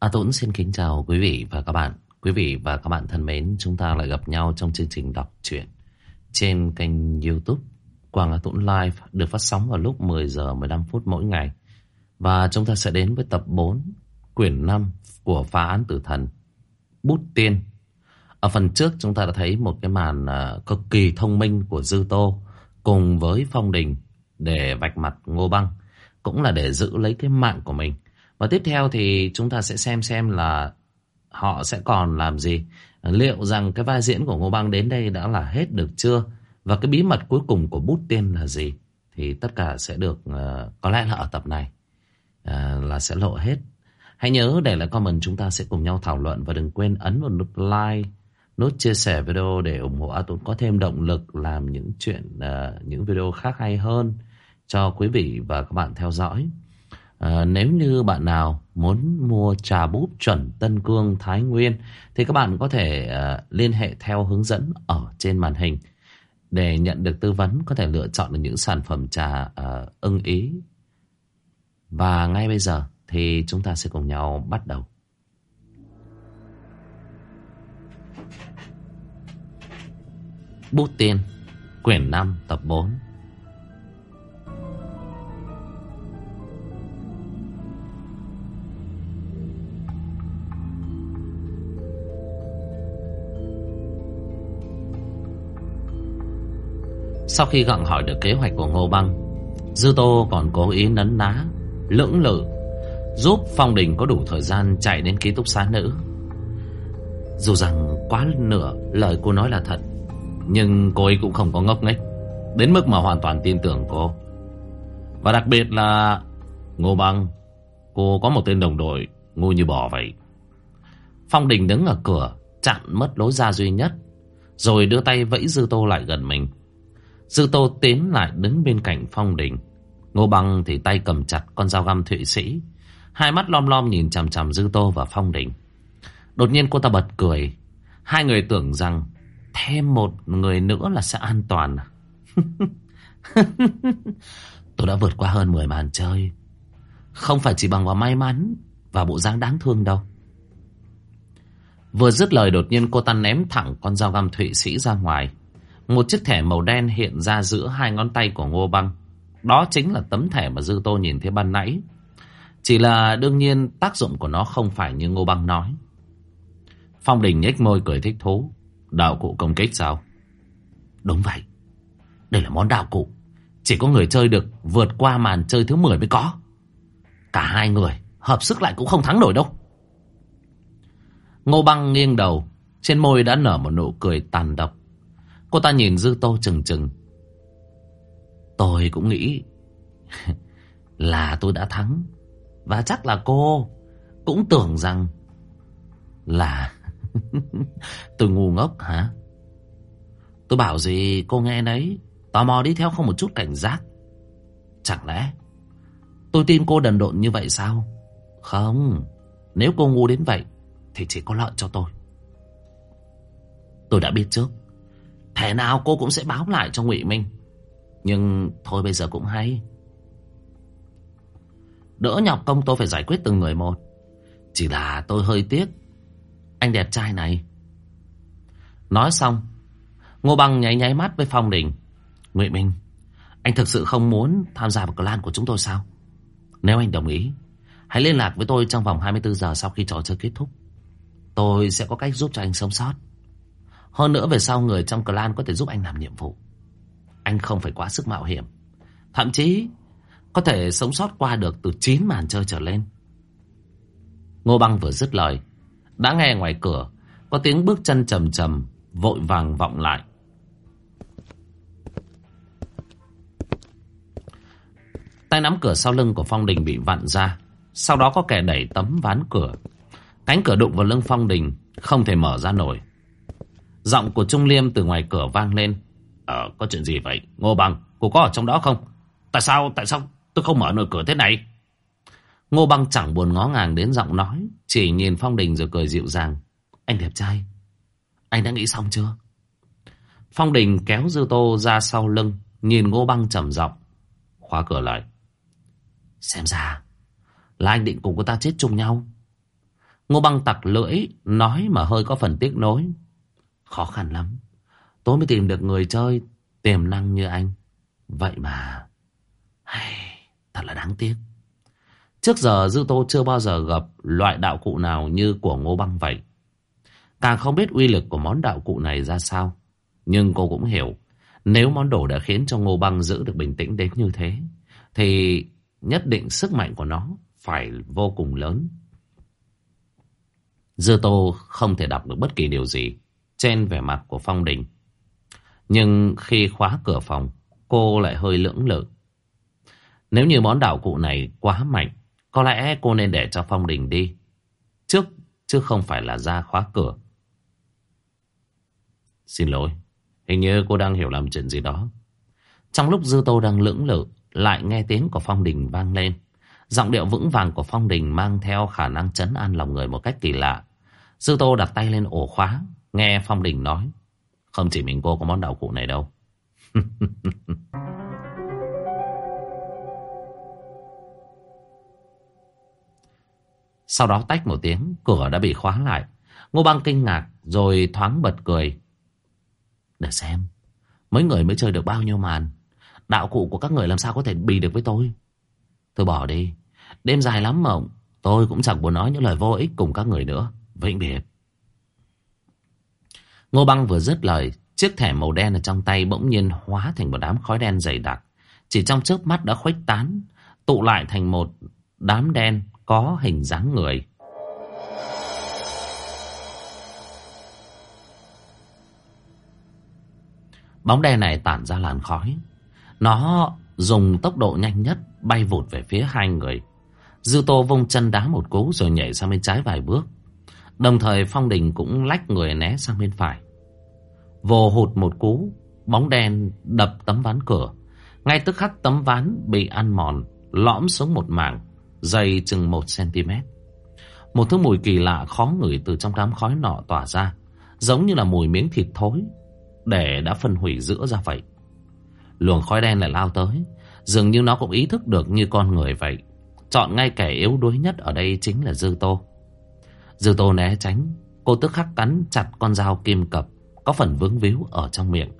A Tuấn xin kính chào quý vị và các bạn. Quý vị và các bạn thân mến, chúng ta lại gặp nhau trong chương trình đọc truyện trên kênh YouTube Quang A Tuấn Live được phát sóng vào lúc 10 giờ 15 phút mỗi ngày. Và chúng ta sẽ đến với tập 4, quyển 5 của phá án tử thần Bút Tiên. Ở phần trước chúng ta đã thấy một cái màn à, cực kỳ thông minh của Dư Tô cùng với Phong Đình để vạch mặt Ngô Băng, cũng là để giữ lấy cái mạng của mình. Và tiếp theo thì chúng ta sẽ xem xem là họ sẽ còn làm gì. Liệu rằng cái vai diễn của Ngô Băng đến đây đã là hết được chưa? Và cái bí mật cuối cùng của bút tiên là gì? Thì tất cả sẽ được, ờ, có lẽ là ở tập này ờ, là sẽ lộ hết. Hãy nhớ để lại comment chúng ta sẽ cùng nhau thảo luận và đừng quên ấn vào nút like, nút chia sẻ video để ủng hộ A Tuấn có thêm động lực làm những chuyện, uh, những video khác hay hơn cho quý vị và các bạn theo dõi. À, nếu như bạn nào muốn mua trà búp chuẩn Tân Cương Thái Nguyên thì các bạn có thể uh, liên hệ theo hướng dẫn ở trên màn hình để nhận được tư vấn có thể lựa chọn được những sản phẩm trà uh, ưng ý. Và ngay bây giờ thì chúng ta sẽ cùng nhau bắt đầu. Bút tiên, quyển 5 tập 4 Sau khi gặng hỏi được kế hoạch của Ngô Băng, Dư Tô còn cố ý nấn ná, Lưỡng lự, Giúp Phong Đình có đủ thời gian chạy đến ký túc xá nữ. Dù rằng quá nửa lời cô nói là thật, Nhưng cô ấy cũng không có ngốc nghếch, Đến mức mà hoàn toàn tin tưởng cô. Và đặc biệt là Ngô Băng, Cô có một tên đồng đội Ngu như bò vậy. Phong Đình đứng ở cửa, Chặn mất lối ra duy nhất, Rồi đưa tay vẫy Dư Tô lại gần mình. Dư Tô tiến lại đứng bên cạnh Phong Đình. Ngô Bằng thì tay cầm chặt con dao găm Thụy Sĩ. Hai mắt lom lom nhìn chằm chằm Dư Tô và Phong Đình. Đột nhiên cô ta bật cười. Hai người tưởng rằng thêm một người nữa là sẽ an toàn. À? Tôi đã vượt qua hơn 10 màn chơi. Không phải chỉ bằng vào may mắn và bộ dáng đáng thương đâu. Vừa dứt lời đột nhiên cô ta ném thẳng con dao găm Thụy Sĩ ra ngoài. Một chiếc thẻ màu đen hiện ra giữa hai ngón tay của Ngô Băng. Đó chính là tấm thẻ mà Dư Tô nhìn thấy ban nãy. Chỉ là đương nhiên tác dụng của nó không phải như Ngô Băng nói. Phong Đình nhếch môi cười thích thú. Đạo cụ công kích sao? Đúng vậy. Đây là món đạo cụ. Chỉ có người chơi được vượt qua màn chơi thứ 10 mới có. Cả hai người hợp sức lại cũng không thắng nổi đâu. Ngô Băng nghiêng đầu. Trên môi đã nở một nụ cười tàn độc. Cô ta nhìn Dư Tô chừng chừng. Tôi cũng nghĩ là tôi đã thắng. Và chắc là cô cũng tưởng rằng là tôi ngu ngốc hả? Tôi bảo gì cô nghe đấy. Tò mò đi theo không một chút cảnh giác. Chẳng lẽ tôi tin cô đần độn như vậy sao? Không. Nếu cô ngu đến vậy thì chỉ có lợi cho tôi. Tôi đã biết trước. Thể nào cô cũng sẽ báo lại cho Ngụy Minh. Nhưng thôi bây giờ cũng hay. Đỡ nhọc công tôi phải giải quyết từng người một. Chỉ là tôi hơi tiếc. Anh đẹp trai này. Nói xong, Ngô Bằng nháy nháy mắt với Phong Đình. Ngụy Minh, Anh thực sự không muốn tham gia vào clan của chúng tôi sao? Nếu anh đồng ý, Hãy liên lạc với tôi trong vòng 24 giờ sau khi trò chơi kết thúc. Tôi sẽ có cách giúp cho anh sống sót hơn nữa về sau người trong clan có thể giúp anh làm nhiệm vụ. Anh không phải quá sức mạo hiểm. Thậm chí, có thể sống sót qua được từ 9 màn chơi trở lên. Ngô Băng vừa dứt lời. Đã nghe ngoài cửa, có tiếng bước chân trầm trầm, vội vàng vọng lại. Tay nắm cửa sau lưng của Phong Đình bị vặn ra. Sau đó có kẻ đẩy tấm ván cửa. Cánh cửa đụng vào lưng Phong Đình, không thể mở ra nổi. Giọng của Trung Liêm từ ngoài cửa vang lên. Ờ, có chuyện gì vậy? Ngô Bằng, cô có ở trong đó không? Tại sao, tại sao tôi không mở nổi cửa thế này? Ngô Bằng chẳng buồn ngó ngàng đến giọng nói. Chỉ nhìn Phong Đình rồi cười dịu dàng. Anh đẹp trai, anh đã nghĩ xong chưa? Phong Đình kéo Dư Tô ra sau lưng. Nhìn Ngô Băng trầm giọng Khóa cửa lại. Xem ra là anh định cùng cô ta chết chung nhau. Ngô băng tặc lưỡi, nói mà hơi có phần tiếc nối. Khó khăn lắm. Tôi mới tìm được người chơi tiềm năng như anh. Vậy mà... Hay, thật là đáng tiếc. Trước giờ Dư Tô chưa bao giờ gặp loại đạo cụ nào như của Ngô Băng vậy. Càng không biết uy lực của món đạo cụ này ra sao. Nhưng cô cũng hiểu, nếu món đồ đã khiến cho Ngô Băng giữ được bình tĩnh đến như thế, thì nhất định sức mạnh của nó phải vô cùng lớn. Dư Tô không thể đọc được bất kỳ điều gì trên vẻ mặt của Phong Đình. Nhưng khi khóa cửa phòng, cô lại hơi lưỡng lự. Nếu như món đạo cụ này quá mạnh, có lẽ cô nên để cho Phong Đình đi. Trước, chứ không phải là ra khóa cửa. Xin lỗi, hình như cô đang hiểu lầm chuyện gì đó. Trong lúc Dư Tô đang lưỡng lự, lại nghe tiếng của Phong Đình vang lên. Giọng điệu vững vàng của Phong Đình mang theo khả năng chấn an lòng người một cách kỳ lạ. Dư Tô đặt tay lên ổ khóa, nghe Phong Đình nói. Không chỉ mình cô có món đạo cụ này đâu. Sau đó tách một tiếng, cửa đã bị khóa lại. Ngô Băng kinh ngạc, rồi thoáng bật cười. Để xem, mấy người mới chơi được bao nhiêu màn. Đạo cụ của các người làm sao có thể bì được với tôi. Tôi bỏ đi, đêm dài lắm mộng. Tôi cũng chẳng muốn nói những lời vô ích cùng các người nữa. Vĩnh biệt. Ngô Băng vừa dứt lời, chiếc thẻ màu đen ở trong tay bỗng nhiên hóa thành một đám khói đen dày đặc. Chỉ trong chớp mắt đã khuếch tán, tụ lại thành một đám đen có hình dáng người. Bóng đen này tản ra làn khói. Nó dùng tốc độ nhanh nhất bay vụt về phía hai người. Dư Tô vung chân đá một cú rồi nhảy sang bên trái vài bước. Đồng thời Phong Đình cũng lách người né sang bên phải. Vồ hụt một cú, bóng đen đập tấm ván cửa. Ngay tức khắc tấm ván bị ăn mòn, lõm xuống một mảng, dày chừng một cm. Một thứ mùi kỳ lạ khó ngửi từ trong đám khói nọ tỏa ra, giống như là mùi miếng thịt thối, để đã phân hủy giữa ra vậy. Luồng khói đen lại lao tới, dường như nó cũng ý thức được như con người vậy. Chọn ngay kẻ yếu đuối nhất ở đây chính là Dư Tô. Dư Tô né tránh, cô tức khắc cắn chặt con dao kim cập, có phần vướng víu ở trong miệng.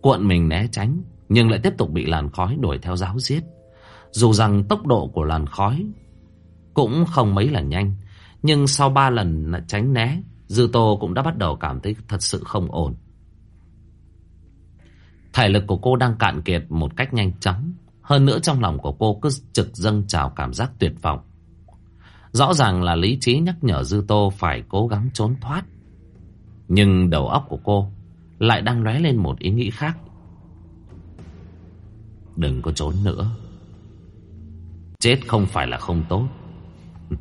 Cuộn mình né tránh, nhưng lại tiếp tục bị làn khói đuổi theo giáo giết. Dù rằng tốc độ của làn khói cũng không mấy là nhanh, nhưng sau ba lần tránh né, Dư Tô cũng đã bắt đầu cảm thấy thật sự không ổn. Thể lực của cô đang cạn kiệt một cách nhanh chóng. Hơn nữa trong lòng của cô cứ trực dâng trào cảm giác tuyệt vọng. Rõ ràng là lý trí nhắc nhở Dư Tô phải cố gắng trốn thoát. Nhưng đầu óc của cô lại đang lóe lên một ý nghĩ khác. Đừng có trốn nữa. Chết không phải là không tốt.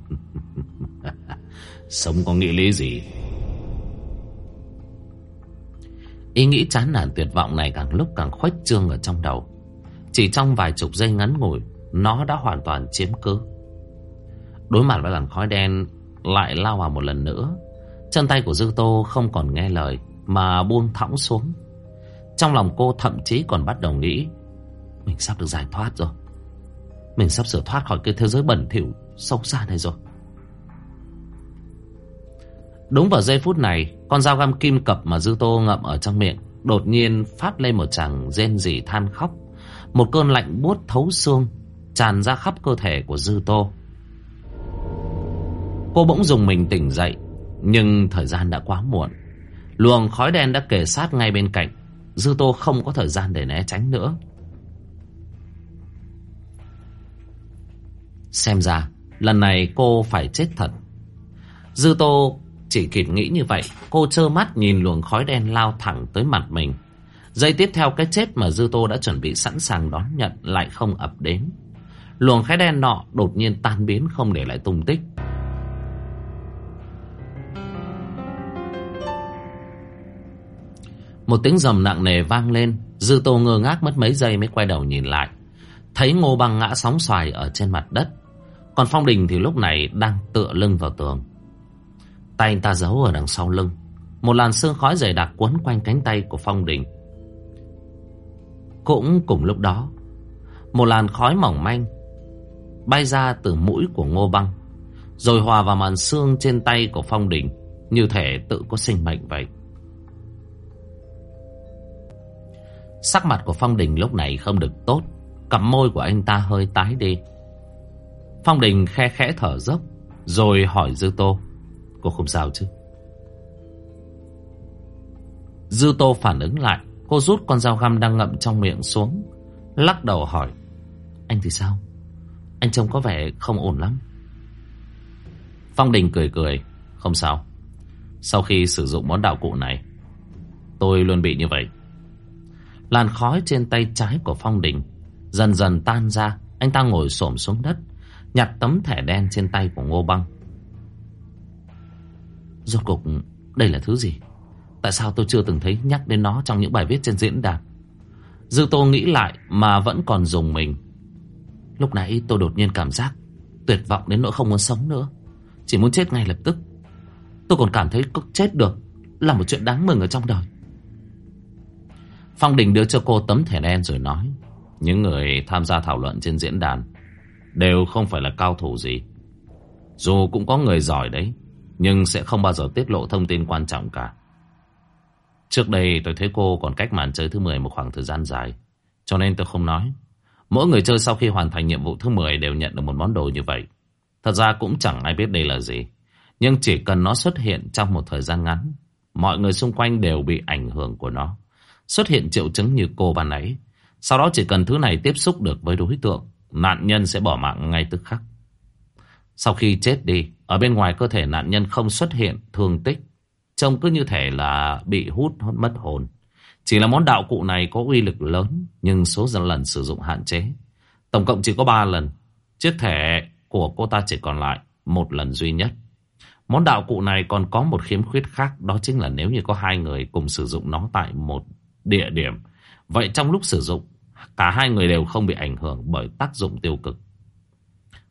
Sống có nghĩa lý gì? Ý nghĩ chán nản tuyệt vọng này càng lúc càng khuếch trương ở trong đầu. Chỉ trong vài chục giây ngắn ngủi, nó đã hoàn toàn chiếm cứ. Đối mặt với làn khói đen lại lao vào một lần nữa. Chân tay của Dư Tô không còn nghe lời mà buông thõng xuống. Trong lòng cô thậm chí còn bắt đầu nghĩ mình sắp được giải thoát rồi. Mình sắp sửa thoát khỏi cái thế giới bẩn thỉu sâu xa này rồi. Đúng vào giây phút này, con dao găm kim cập mà Dư Tô ngậm ở trong miệng đột nhiên phát lên một chàng rên rỉ than khóc. Một cơn lạnh buốt thấu xương tràn ra khắp cơ thể của Dư Tô. Cô bỗng dùng mình tỉnh dậy, nhưng thời gian đã quá muộn. Luồng khói đen đã kề sát ngay bên cạnh. Dư Tô không có thời gian để né tránh nữa. Xem ra, lần này cô phải chết thật. Dư Tô chỉ kịp nghĩ như vậy, cô trơ mắt nhìn luồng khói đen lao thẳng tới mặt mình. Giây tiếp theo cái chết mà Dư Tô đã chuẩn bị sẵn sàng đón nhận lại không ập đến. Luồng khói đen nọ đột nhiên tan biến không để lại tung tích. Một tiếng rầm nặng nề vang lên, Dư Tô ngơ ngác mất mấy giây mới quay đầu nhìn lại. Thấy Ngô Băng ngã sóng xoài ở trên mặt đất. Còn Phong Đình thì lúc này đang tựa lưng vào tường. Tay anh ta giấu ở đằng sau lưng. Một làn sương khói dày đặc quấn quanh cánh tay của Phong Đình. Cũng cùng lúc đó, một làn khói mỏng manh bay ra từ mũi của Ngô Băng. Rồi hòa vào màn xương trên tay của Phong Đình Như thể tự có sinh mệnh vậy Sắc mặt của Phong Đình lúc này không được tốt. Cặp môi của anh ta hơi tái đi. Phong Đình khe khẽ thở dốc, Rồi hỏi Dư Tô, Cô không sao chứ? Dư Tô phản ứng lại, Cô rút con dao găm đang ngậm trong miệng xuống, Lắc đầu hỏi, Anh thì sao? Anh trông có vẻ không ổn lắm. Phong Đình cười cười, Không sao. Sau khi sử dụng món đạo cụ này, Tôi luôn bị như vậy. Làn khói trên tay trái của Phong Đình Dần dần tan ra. Anh ta ngồi xổm xuống đất, Nhặt tấm thẻ đen trên tay của Ngô Băng. Rốt cục đây là thứ gì? Tại sao tôi chưa từng thấy nhắc đến nó Trong những bài viết trên diễn đàn? Dư Tô nghĩ lại mà vẫn còn dùng mình. Lúc nãy tôi đột nhiên cảm giác Tuyệt vọng đến nỗi không muốn sống nữa. Chỉ muốn chết ngay lập tức. Tôi còn cảm thấy chết được Là một chuyện đáng mừng ở trong đời. Phong Đình đưa cho cô tấm thẻ đen rồi nói, Những người tham gia thảo luận trên diễn đàn Đều không phải là cao thủ gì. Dù cũng có người giỏi đấy, Nhưng sẽ không bao giờ tiết lộ thông tin quan trọng cả. Trước đây tôi thấy cô còn cách màn chơi thứ 10 một khoảng thời gian dài, Cho nên tôi không nói. Mỗi người chơi sau khi hoàn thành nhiệm vụ thứ 10 đều nhận được một món đồ như vậy. Thật ra cũng chẳng ai biết đây là gì, Nhưng chỉ cần nó xuất hiện trong một thời gian ngắn, Mọi người xung quanh đều bị ảnh hưởng của nó. Xuất hiện triệu chứng như cô bà ấy. Sau đó chỉ cần thứ này tiếp xúc được với đối tượng, Nạn nhân sẽ bỏ mạng ngay tức khắc. Sau khi chết đi, Ở bên ngoài cơ thể nạn nhân không xuất hiện thương tích, Trông cứ như thể là bị hút mất hồn. Chỉ là món đạo cụ này có uy lực lớn, Nhưng số lần sử dụng hạn chế. Tổng cộng chỉ có 3 lần, Chiếc thẻ của cô ta chỉ còn lại Một lần duy nhất. Món đạo cụ này còn có một khiếm khuyết khác, Đó chính là nếu như có hai người cùng sử dụng nó tại một địa điểm. Vậy trong lúc sử dụng, Cả hai người đều không bị ảnh hưởng bởi tác dụng tiêu cực.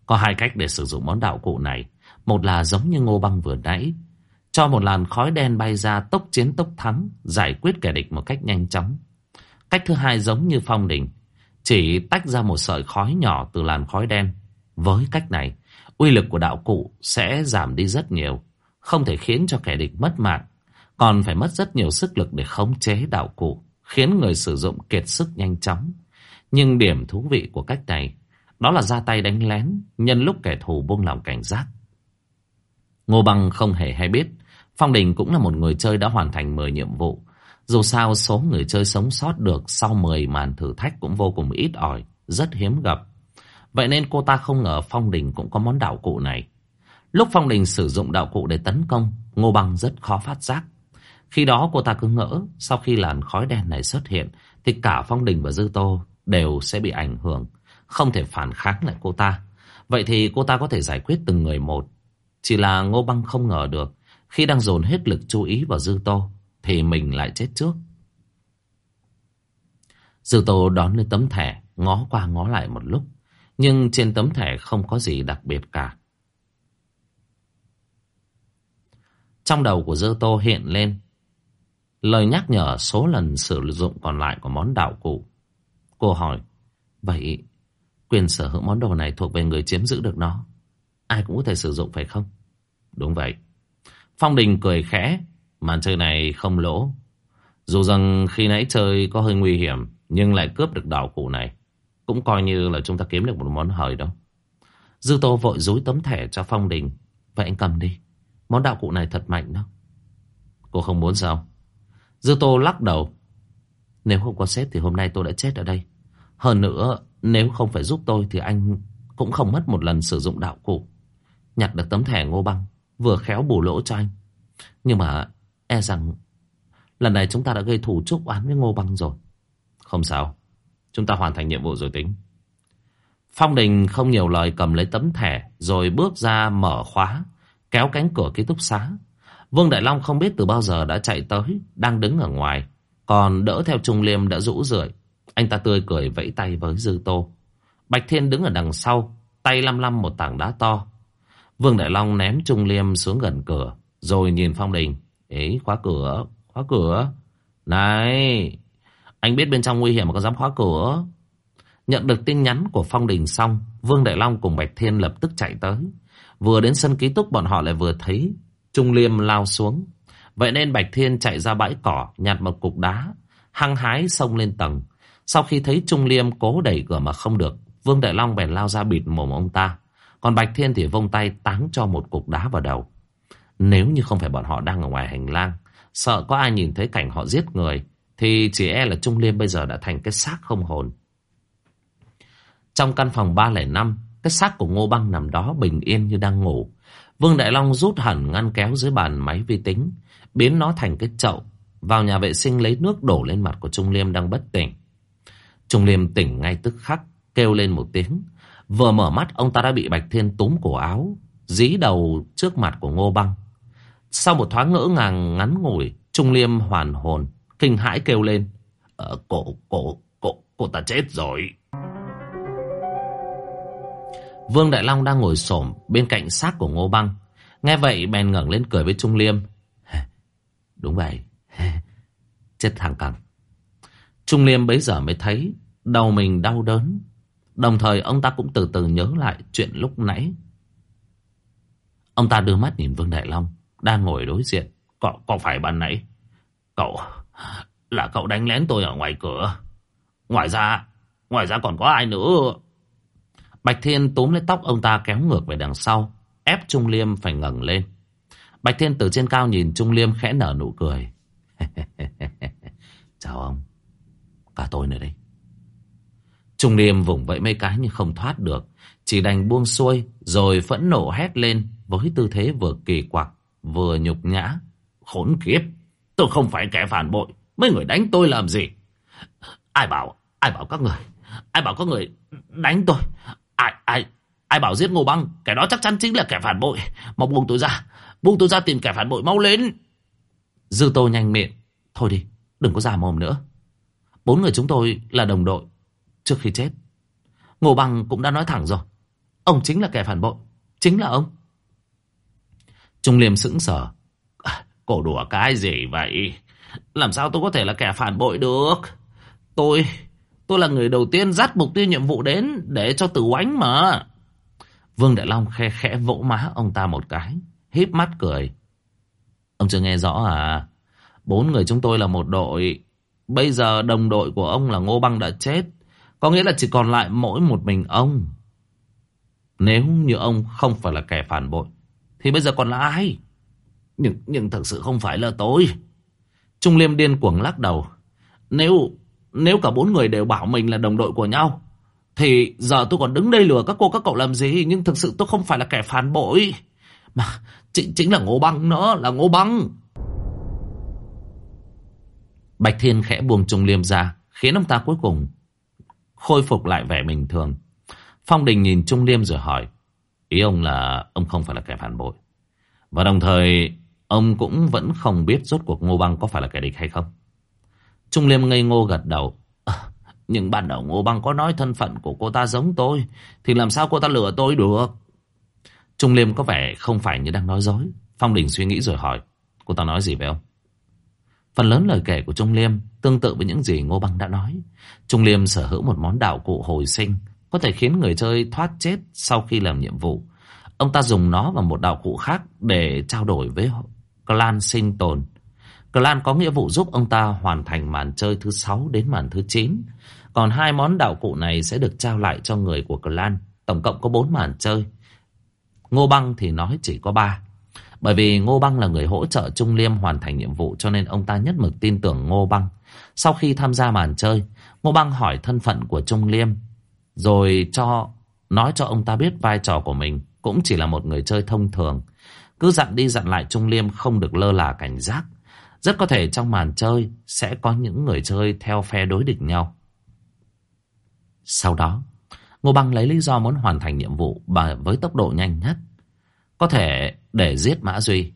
Có hai cách để sử dụng món đạo cụ này. Một là giống như ngô băng vừa nãy, Cho một làn khói đen bay ra tốc chiến tốc thắng, Giải quyết kẻ địch một cách nhanh chóng. Cách thứ hai giống như phong đình, Chỉ tách ra một sợi khói nhỏ từ làn khói đen. Với cách này, Uy lực của đạo cụ sẽ giảm đi rất nhiều, Không thể khiến cho kẻ địch mất mạng. Còn phải mất rất nhiều sức lực để khống chế đạo cụ, Khiến người sử dụng kiệt sức nhanh chóng. Nhưng điểm thú vị của cách này, Đó là ra tay đánh lén Nhân lúc kẻ thù buông lòng cảnh giác. Ngô Bằng không hề hay biết, Phong Đình cũng là một người chơi đã hoàn thành 10 nhiệm vụ. Dù sao, số người chơi sống sót được Sau 10 màn thử thách cũng vô cùng ít ỏi, Rất hiếm gặp. Vậy nên cô ta không ngờ Phong Đình cũng có món đạo cụ này. Lúc Phong Đình sử dụng đạo cụ để tấn công, Ngô Bằng rất khó phát giác. Khi đó cô ta cứ ngỡ Sau khi làn khói đen này xuất hiện Thì cả Phong Đình và Dư Tô đều sẽ bị ảnh hưởng, không thể phản kháng lại cô ta. Vậy thì cô ta có thể giải quyết từng người một. Chỉ là Ngô Băng không ngờ được, khi đang dồn hết lực chú ý vào Dư Tô, thì mình lại chết trước. Dư Tô đón lên tấm thẻ, ngó qua ngó lại một lúc, nhưng trên tấm thẻ không có gì đặc biệt cả. Trong đầu của Dư Tô hiện lên lời nhắc nhở số lần sử dụng còn lại của món đạo cụ. Cô hỏi, vậy quyền sở hữu món đồ này thuộc về người chiếm giữ được nó. Ai cũng có thể sử dụng phải không? Đúng vậy. Phong Đình cười khẽ, màn chơi này không lỗ. Dù rằng khi nãy chơi có hơi nguy hiểm, nhưng lại cướp được đạo cụ này. Cũng coi như là chúng ta kiếm được một món hời đó. Dư Tô vội dúi tấm thẻ cho Phong Đình. Vậy anh cầm đi. Món đạo cụ này thật mạnh đó. Cô không muốn sao? Dư Tô lắc đầu. Nếu không có sếp thì hôm nay tôi đã chết ở đây. Hơn nữa, nếu không phải giúp tôi thì anh cũng không mất một lần sử dụng đạo cụ. Nhặt được tấm thẻ ngô băng, vừa khéo bù lỗ cho anh. Nhưng mà e rằng lần này chúng ta đã gây thủ chúc oán với ngô băng rồi. Không sao, chúng ta hoàn thành nhiệm vụ rồi tính. Phong Đình không nhiều lời cầm lấy tấm thẻ rồi bước ra mở khóa, kéo cánh cửa ký túc xá. Vương Đại Long không biết từ bao giờ đã chạy tới, đang đứng ở ngoài, còn đỡ theo Trung Liêm đã rũ rượi. Anh ta tươi cười vẫy tay với Dư Tô. Bạch Thiên đứng ở đằng sau, tay lăm lăm một tảng đá to. Vương Đại Long ném Trung Liêm xuống gần cửa, rồi nhìn Phong Đình. Ấy, khóa cửa, khóa cửa. Này, anh biết bên trong nguy hiểm mà có dám khóa cửa. Nhận được tin nhắn của Phong Đình xong, Vương Đại Long cùng Bạch Thiên lập tức chạy tới. Vừa đến sân ký túc bọn họ lại vừa thấy Trung Liêm lao xuống. Vậy nên Bạch Thiên chạy ra bãi cỏ, nhặt một cục đá, hăng hái xông lên tầng. Sau khi thấy Trung Liêm cố đẩy cửa mà không được, Vương Đại Long bèn lao ra bịt mồm ông ta. Còn Bạch Thiên thì vông tay táng cho một cục đá vào đầu. Nếu như không phải bọn họ đang ở ngoài hành lang, sợ có ai nhìn thấy cảnh họ giết người, thì chỉ e là Trung Liêm bây giờ đã thành cái xác không hồn. Trong căn phòng 305, cái xác của Ngô Băng nằm đó bình yên như đang ngủ. Vương Đại Long rút hẳn ngăn kéo dưới bàn máy vi tính, biến nó thành cái chậu, vào nhà vệ sinh lấy nước đổ lên mặt của Trung Liêm đang bất tỉnh. Trung Liêm tỉnh ngay tức khắc, kêu lên một tiếng. Vừa mở mắt ông ta đã bị Bạch Thiên túm cổ áo, dí đầu trước mặt của Ngô Băng. Sau một thoáng ngỡ ngàng ngắn ngủi, Trung Liêm hoàn hồn, kinh hãi kêu lên. Ờ, cổ, cổ, cổ, cô ta chết rồi. Vương Đại Long đang ngồi xổm bên cạnh xác của Ngô Băng. Nghe vậy bèn ngẩng lên cười với Trung Liêm. Đúng vậy, chết thằng cẳng. Trung Liêm bấy giờ mới thấy đầu mình đau đớn. Đồng thời ông ta cũng từ từ nhớ lại chuyện lúc nãy. Ông ta đưa mắt nhìn Vương Đại Long đang ngồi đối diện. Có, có phải ban nãy cậu là cậu đánh lén tôi ở ngoài cửa? Ngoài ra, ngoài ra còn có ai nữa? Bạch Thiên túm lấy tóc ông ta kéo ngược về đằng sau, ép Trung Liêm phải ngẩng lên. Bạch Thiên từ trên cao nhìn Trung Liêm khẽ nở nụ cười. Chào ông, cả tôi nữa đây. Trung Liêm vùng vẫy mấy cái nhưng không thoát được, chỉ đành buông xuôi rồi phẫn nộ hét lên với tư thế vừa kỳ quặc vừa nhục nhã. Khốn kiếp, tôi không phải kẻ phản bội, mấy người đánh tôi làm gì? Ai bảo, ai bảo các người, ai bảo các người đánh tôi, Ai, ai, ai bảo giết Ngô Băng, kẻ đó chắc chắn chính là kẻ phản bội. Mau buông tôi ra, buông tôi ra tìm kẻ phản bội mau lên. Dư Tô nhanh miệng. Thôi đi, đừng có giả mồm nữa. Bốn người chúng tôi là đồng đội. Trước khi chết, Ngô Băng cũng đã nói thẳng rồi. Ông chính là kẻ phản bội, chính là ông. Trung Liêm sững sờ. À, cổ đùa cái gì vậy? Làm sao tôi có thể là kẻ phản bội được? Tôi... Tôi là người đầu tiên dắt mục tiêu nhiệm vụ đến để cho tử oánh mà. Vương Đại Long khe khẽ vỗ má ông ta một cái, híp mắt cười. Ông chưa nghe rõ à? Bốn người chúng tôi là một đội. Bây giờ đồng đội của ông là Ngô Băng đã chết. Có nghĩa là chỉ còn lại mỗi một mình ông. Nếu như ông không phải là kẻ phản bội, thì bây giờ còn là ai? Nhưng, nhưng thật sự không phải là tôi. Trung Liêm điên cuồng lắc đầu. Nếu nếu cả bốn người đều bảo mình là đồng đội của nhau Thì giờ tôi còn đứng đây lừa các cô các cậu làm gì? Nhưng thực sự tôi không phải là kẻ phản bội. Mà chính, chính là Ngô Băng nữa Là Ngô Băng. Bạch Thiên khẽ buông Trung Liêm ra Khiến ông ta cuối cùng Khôi phục lại vẻ bình thường. Phong Đình nhìn Trung Liêm rồi hỏi Ý ông là ông không phải là kẻ phản bội? Và đồng thời Ông cũng vẫn không biết rốt cuộc Ngô Băng có phải là kẻ địch hay không? Trung Liêm ngây ngô gật đầu. À, nhưng ban đầu Ngô Băng có nói thân phận của cô ta giống tôi. Thì làm sao cô ta lừa tôi được? Trung Liêm có vẻ không phải như đang nói dối. Phong Đình suy nghĩ rồi hỏi. Cô ta nói gì vậy ông? Phần lớn lời kể của Trung Liêm tương tự với những gì Ngô Băng đã nói. Trung Liêm sở hữu một món đạo cụ hồi sinh có thể khiến người chơi thoát chết sau khi làm nhiệm vụ. Ông ta dùng nó và một đạo cụ khác để trao đổi với clan sinh tồn. Clan có nghĩa vụ giúp ông ta hoàn thành màn chơi thứ 6 đến màn thứ 9. Còn hai món đạo cụ này sẽ được trao lại cho người của clan. Tổng cộng có 4 màn chơi. Ngô Băng thì nói chỉ có 3. Bởi vì Ngô Băng là người hỗ trợ Trung Liêm hoàn thành nhiệm vụ cho nên ông ta nhất mực tin tưởng Ngô Băng. Sau khi tham gia màn chơi, Ngô Băng hỏi thân phận của Trung Liêm. Rồi cho nói cho ông ta biết vai trò của mình cũng chỉ là một người chơi thông thường. Cứ dặn đi dặn lại Trung Liêm không được lơ là cảnh giác. Rất có thể trong màn chơi sẽ có những người chơi theo phe đối địch nhau. Sau đó, Ngô Băng lấy lý do muốn hoàn thành nhiệm vụ và với tốc độ nhanh nhất. Có thể để giết Mã Duy.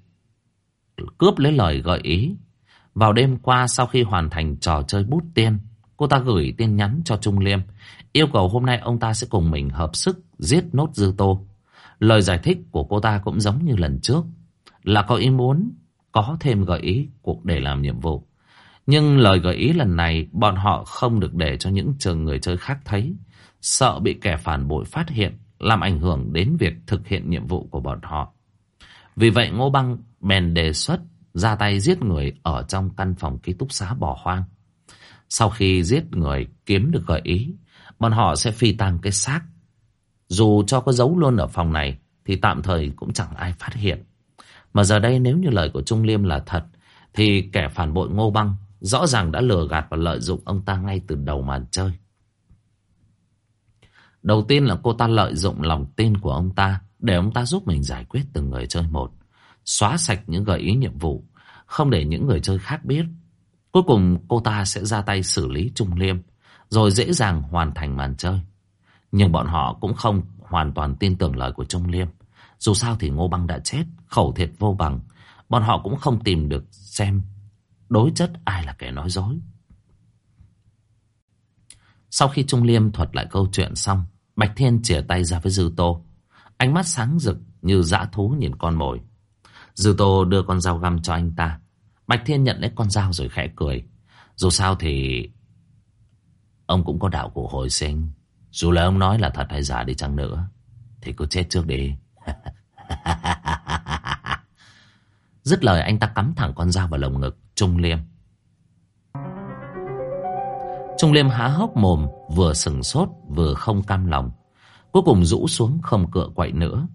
Cướp lấy lời gợi ý. Vào đêm qua sau khi hoàn thành trò chơi bút tiên, cô ta gửi tin nhắn cho Trung Liêm. Yêu cầu hôm nay ông ta sẽ cùng mình hợp sức giết nốt Dư Tô. Lời giải thích của cô ta cũng giống như lần trước. Là có ý muốn có thêm gợi ý cuộc để làm nhiệm vụ. Nhưng lời gợi ý lần này bọn họ không được để cho những trường người chơi khác thấy. Sợ bị kẻ phản bội phát hiện làm ảnh hưởng đến việc thực hiện nhiệm vụ của bọn họ. Vì vậy Ngô Băng bèn đề xuất ra tay giết người ở trong căn phòng ký túc xá bỏ hoang. Sau khi giết người kiếm được gợi ý, bọn họ sẽ phi tang cái xác. Dù cho có giấu luôn ở phòng này thì tạm thời cũng chẳng ai phát hiện. Mà giờ đây nếu như lời của Trung Liêm là thật thì kẻ phản bội Ngô Băng rõ ràng đã lừa gạt và lợi dụng ông ta ngay từ đầu màn chơi. Đầu tiên là cô ta lợi dụng lòng tin của ông ta để ông ta giúp mình giải quyết từng người chơi một. Xóa sạch những gợi ý nhiệm vụ, không để những người chơi khác biết. Cuối cùng cô ta sẽ ra tay xử lý Trung Liêm, rồi dễ dàng hoàn thành màn chơi. Nhưng bọn họ cũng không hoàn toàn tin tưởng lời của Trung Liêm. Dù sao thì Ngô Băng đã chết, khẩu thiệt vô bằng. Bọn họ cũng không tìm được xem đối chất ai là kẻ nói dối. Sau khi Trung Liêm thuật lại câu chuyện xong, Bạch Thiên chìa tay ra với Dư Tô. Ánh mắt sáng rực như dã thú nhìn con mồi. Dư Tô đưa con dao găm cho anh ta. Bạch Thiên nhận lấy con dao rồi khẽ cười. Dù sao thì... Ông cũng có đạo của hồi sinh. Dù là ông nói là thật hay giả đi chăng nữa. Thì cứ chết trước đi. Dứt lời anh ta cắm thẳng con dao vào lồng ngực Trung Liêm. Trung Liêm há hốc mồm, vừa sừng sốt, vừa không cam lòng. Cuối cùng rũ xuống không cựa quậy nữa.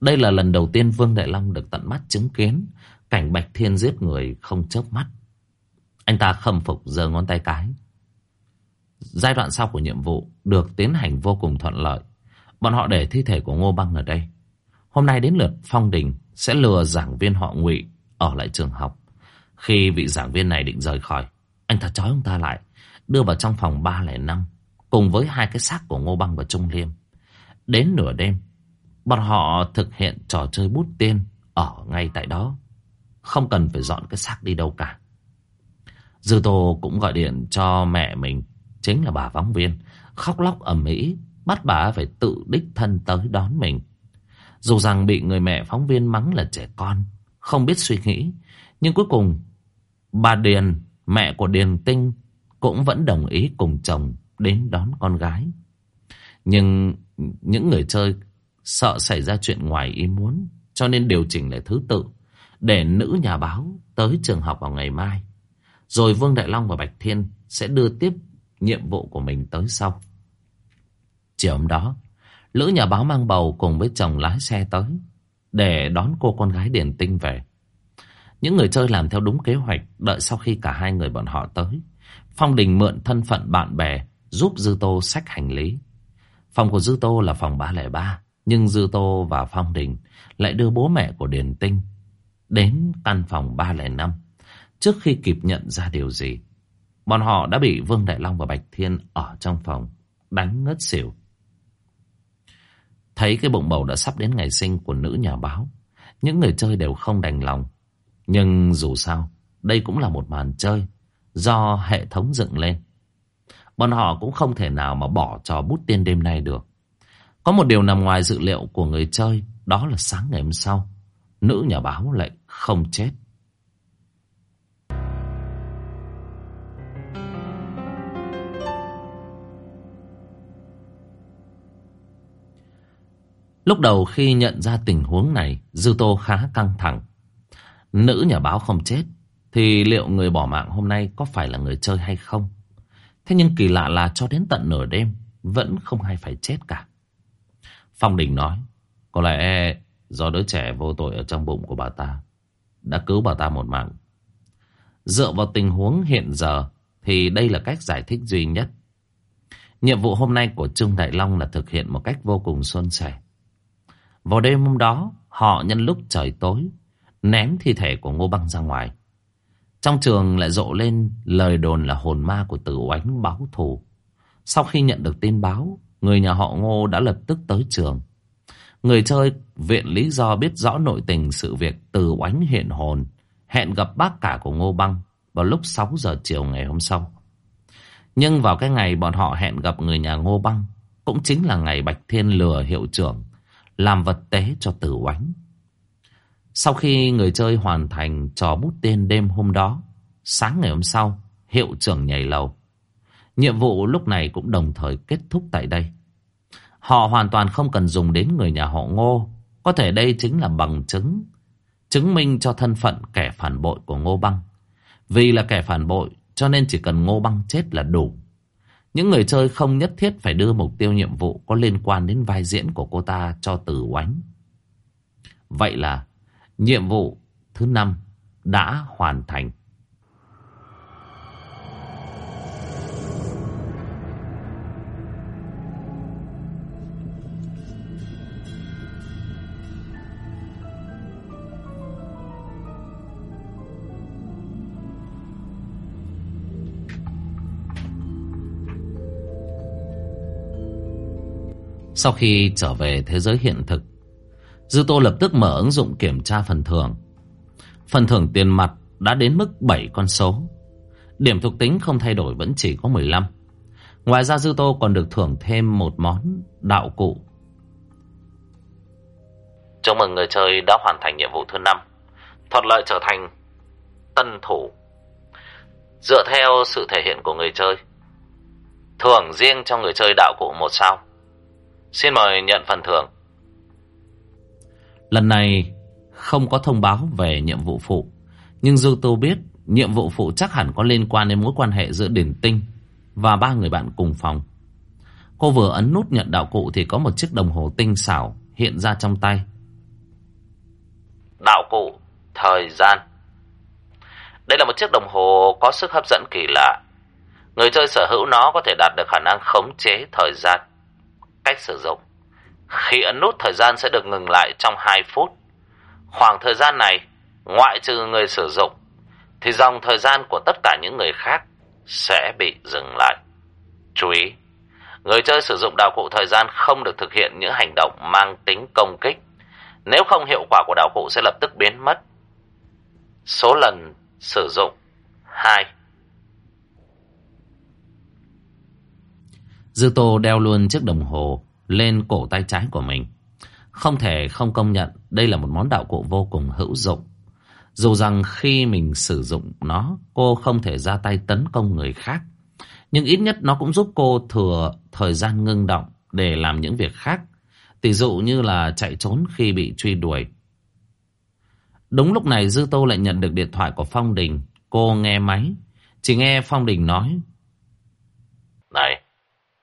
Đây là lần đầu tiên Vương Đại Long được tận mắt chứng kiến cảnh Bạch Thiên giết người không chớp mắt. Anh ta khâm phục giơ ngón tay cái. Giai đoạn sau của nhiệm vụ được tiến hành vô cùng thuận lợi. Bọn họ để thi thể của Ngô Băng ở đây. Hôm nay đến lượt Phong Đình sẽ lừa giảng viên họ ngụy ở lại trường học. Khi vị giảng viên này định rời khỏi, anh ta trói ông ta lại, đưa vào trong phòng 305, cùng với hai cái xác của Ngô Băng và Trung Liêm. Đến nửa đêm, bọn họ thực hiện trò chơi bút tiên ở ngay tại đó. Không cần phải dọn cái xác đi đâu cả. Dư Tô cũng gọi điện cho mẹ mình, chính là bà phóng viên, khóc lóc ầm ĩ, bắt bà phải tự đích thân tới đón mình. Dù rằng bị người mẹ phóng viên mắng là trẻ con, không biết suy nghĩ, nhưng cuối cùng bà Điền, mẹ của Điền Tinh cũng vẫn đồng ý cùng chồng đến đón con gái. Nhưng những người chơi sợ xảy ra chuyện ngoài ý muốn cho nên điều chỉnh lại thứ tự để nữ nhà báo tới trường học vào ngày mai. Rồi Vương Đại Long và Bạch Thiên sẽ đưa tiếp nhiệm vụ của mình tới sau. Chiều hôm đó, Lữ nhà báo mang bầu cùng với chồng lái xe tới để đón cô con gái Điền Tinh về. Những người chơi làm theo đúng kế hoạch đợi sau khi cả hai người bọn họ tới. Phong Đình mượn thân phận bạn bè giúp Dư Tô xách hành lý. Phòng của Dư Tô là phòng 303, nhưng Dư Tô và Phong Đình lại đưa bố mẹ của Điền Tinh đến căn phòng 305. Trước khi kịp nhận ra điều gì, bọn họ đã bị Vương Đại Long và Bạch Thiên ở trong phòng đánh ngất xỉu. Thấy cái bụng bầu đã sắp đến ngày sinh của nữ nhà báo, những người chơi đều không đành lòng. Nhưng dù sao, đây cũng là một màn chơi do hệ thống dựng lên. Bọn họ cũng không thể nào mà bỏ trò bút tiên đêm nay được. Có một điều nằm ngoài dự liệu của người chơi, đó là sáng ngày hôm sau, nữ nhà báo lại không chết. Lúc đầu khi nhận ra tình huống này, Dư Tô khá căng thẳng. Nữ nhà báo không chết, thì liệu người bỏ mạng hôm nay có phải là người chơi hay không? Thế nhưng kỳ lạ là cho đến tận nửa đêm, vẫn không ai phải chết cả. Phong Đình nói, có lẽ do đứa trẻ vô tội ở trong bụng của bà ta, đã cứu bà ta một mạng. Dựa vào tình huống hiện giờ, thì đây là cách giải thích duy nhất. Nhiệm vụ hôm nay của Trương Đại Long là thực hiện một cách vô cùng xuân sẻ. Vào đêm hôm đó, họ nhân lúc trời tối, ném thi thể của Ngô Băng ra ngoài. Trong trường lại rộ lên lời đồn là hồn ma của tử oánh báo thù. Sau khi nhận được tin báo, người nhà họ Ngô đã lập tức tới trường. Người chơi viện lý do biết rõ nội tình sự việc từ oánh hiện hồn, hẹn gặp bác cả của Ngô Băng vào lúc 6 giờ chiều ngày hôm sau. Nhưng vào cái ngày bọn họ hẹn gặp người nhà Ngô Băng, cũng chính là ngày Bạch Thiên lừa hiệu trưởng làm vật tế cho tử oánh. Sau khi người chơi hoàn thành trò bút tên đêm hôm đó, sáng ngày hôm sau, hiệu trưởng nhảy lầu. Nhiệm vụ lúc này cũng đồng thời kết thúc tại đây. Họ hoàn toàn không cần dùng đến người nhà họ Ngô. Có thể đây chính là bằng chứng, chứng minh cho thân phận kẻ phản bội của Ngô Băng. Vì là kẻ phản bội, cho nên chỉ cần Ngô Băng chết là đủ. Những người chơi không nhất thiết phải đưa mục tiêu nhiệm vụ có liên quan đến vai diễn của cô ta cho tử oánh. Vậy là nhiệm vụ thứ năm đã hoàn thành. Sau khi trở về thế giới hiện thực, Dư Tô lập tức mở ứng dụng kiểm tra phần thưởng. Phần thưởng tiền mặt đã đến mức 7 con số. Điểm thuộc tính không thay đổi vẫn chỉ có 15. Ngoài ra Dư Tô còn được thưởng thêm một món đạo cụ. Chúc mừng người chơi đã hoàn thành nhiệm vụ thứ 5. Thuận lợi trở thành tân thủ. Dựa theo sự thể hiện của người chơi. Thưởng riêng cho người chơi đạo cụ một sao. Xin mời nhận phần thưởng. Lần này không có thông báo về nhiệm vụ phụ. Nhưng Dư Tô biết nhiệm vụ phụ chắc hẳn có liên quan đến mối quan hệ giữa Điển Tinh và ba người bạn cùng phòng. Cô vừa ấn nút nhận đạo cụ thì có một chiếc đồng hồ tinh xảo hiện ra trong tay. Đạo cụ, thời gian. Đây là một chiếc đồng hồ có sức hấp dẫn kỳ lạ. Người chơi sở hữu nó có thể đạt được khả năng khống chế thời gian. Cách sử dụng. Khi ấn nút, thời gian sẽ được ngừng lại trong 2 phút. Khoảng thời gian này, Ngoại trừ người sử dụng, Thì dòng thời gian của tất cả những người khác Sẽ bị dừng lại. Chú ý, Người chơi sử dụng đạo cụ thời gian không được thực hiện những hành động mang tính công kích. Nếu không, hiệu quả của đạo cụ sẽ lập tức biến mất. Số lần sử dụng 2 Dư Tô đeo luôn chiếc đồng hồ lên cổ tay trái của mình. Không thể không công nhận đây là một món đạo cụ vô cùng hữu dụng. Dù rằng khi mình sử dụng nó, cô không thể ra tay tấn công người khác. Nhưng ít nhất nó cũng giúp cô thừa thời gian ngưng động để làm những việc khác. Tỷ dụ như là chạy trốn khi bị truy đuổi. Đúng lúc này Dư Tô lại nhận được điện thoại của Phong Đình. Cô nghe máy. Chỉ nghe Phong Đình nói. Này,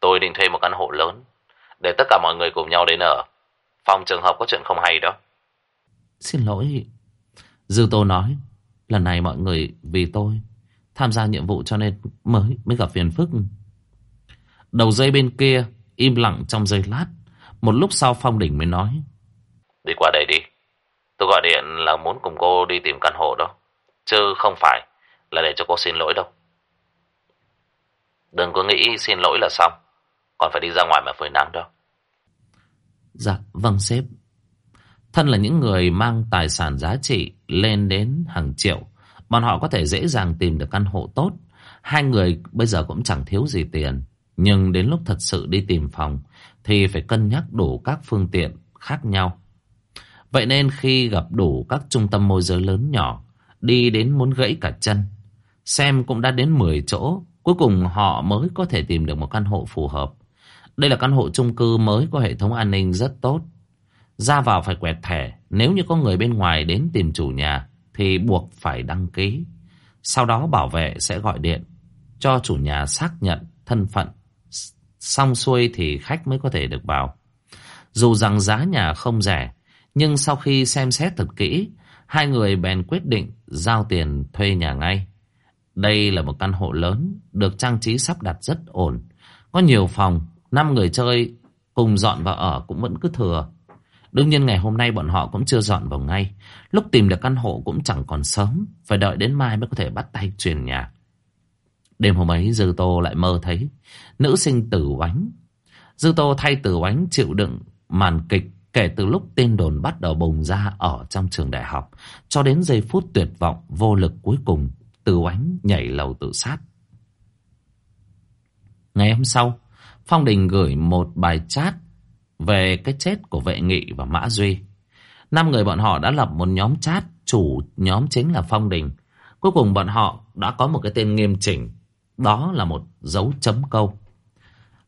Tôi định thuê một căn hộ lớn để tất cả mọi người cùng nhau đến ở. Phòng trường hợp có chuyện không hay đó. Xin lỗi. Dư Tô nói. Lần này mọi người vì tôi tham gia nhiệm vụ cho nên mới mới gặp phiền phức. Đầu dây bên kia im lặng trong giây lát. Một lúc sau Phong Đỉnh mới nói. Đi qua đây đi. Tôi gọi điện là muốn cùng cô đi tìm căn hộ đó. Chứ không phải là để cho cô xin lỗi đâu. Đừng có nghĩ xin lỗi là xong. Còn phải đi ra ngoài mà phơi nắng đâu Dạ vâng sếp. Thân là những người mang tài sản giá trị Lên đến hàng triệu, Bọn họ có thể dễ dàng tìm được căn hộ tốt. Hai người bây giờ cũng chẳng thiếu gì tiền, Nhưng đến lúc thật sự đi tìm phòng Thì phải cân nhắc đủ các phương tiện khác nhau. Vậy nên khi gặp đủ các trung tâm môi giới lớn nhỏ, Đi đến muốn gãy cả chân, Xem cũng đã đến 10 chỗ, Cuối cùng họ mới có thể tìm được một căn hộ phù hợp đây là căn hộ chung cư mới có hệ thống an ninh rất tốt. Ra vào phải quẹt thẻ. Nếu như có người bên ngoài đến tìm chủ nhà thì buộc phải đăng ký. Sau đó bảo vệ sẽ gọi điện cho chủ nhà xác nhận thân phận. Xong xuôi thì khách mới có thể được vào. Dù rằng giá nhà không rẻ, nhưng sau khi xem xét thật kỹ, hai người bèn quyết định giao tiền thuê nhà ngay. Đây là một căn hộ lớn, được trang trí sắp đặt rất ổn. Có nhiều phòng, năm người chơi cùng dọn vào ở cũng vẫn cứ thừa. Đương nhiên ngày hôm nay bọn họ cũng chưa dọn vào ngay. Lúc tìm được căn hộ cũng chẳng còn sớm. Phải đợi đến mai mới có thể bắt tay chuyển nhà. Đêm hôm ấy Dư Tô lại mơ thấy nữ sinh tử oánh. Dư Tô thay tử oánh chịu đựng màn kịch kể từ lúc tên đồn bắt đầu bùng ra ở trong trường đại học cho đến giây phút tuyệt vọng vô lực cuối cùng tử oánh nhảy lầu tự sát. Ngày hôm sau, Phong Đình gửi một bài chat về cái chết của vệ nghị và Mã Duy. Năm người bọn họ đã lập một nhóm chat, chủ nhóm chính là Phong Đình. Cuối cùng bọn họ đã có một cái tên nghiêm chỉnh, đó là một dấu chấm câu.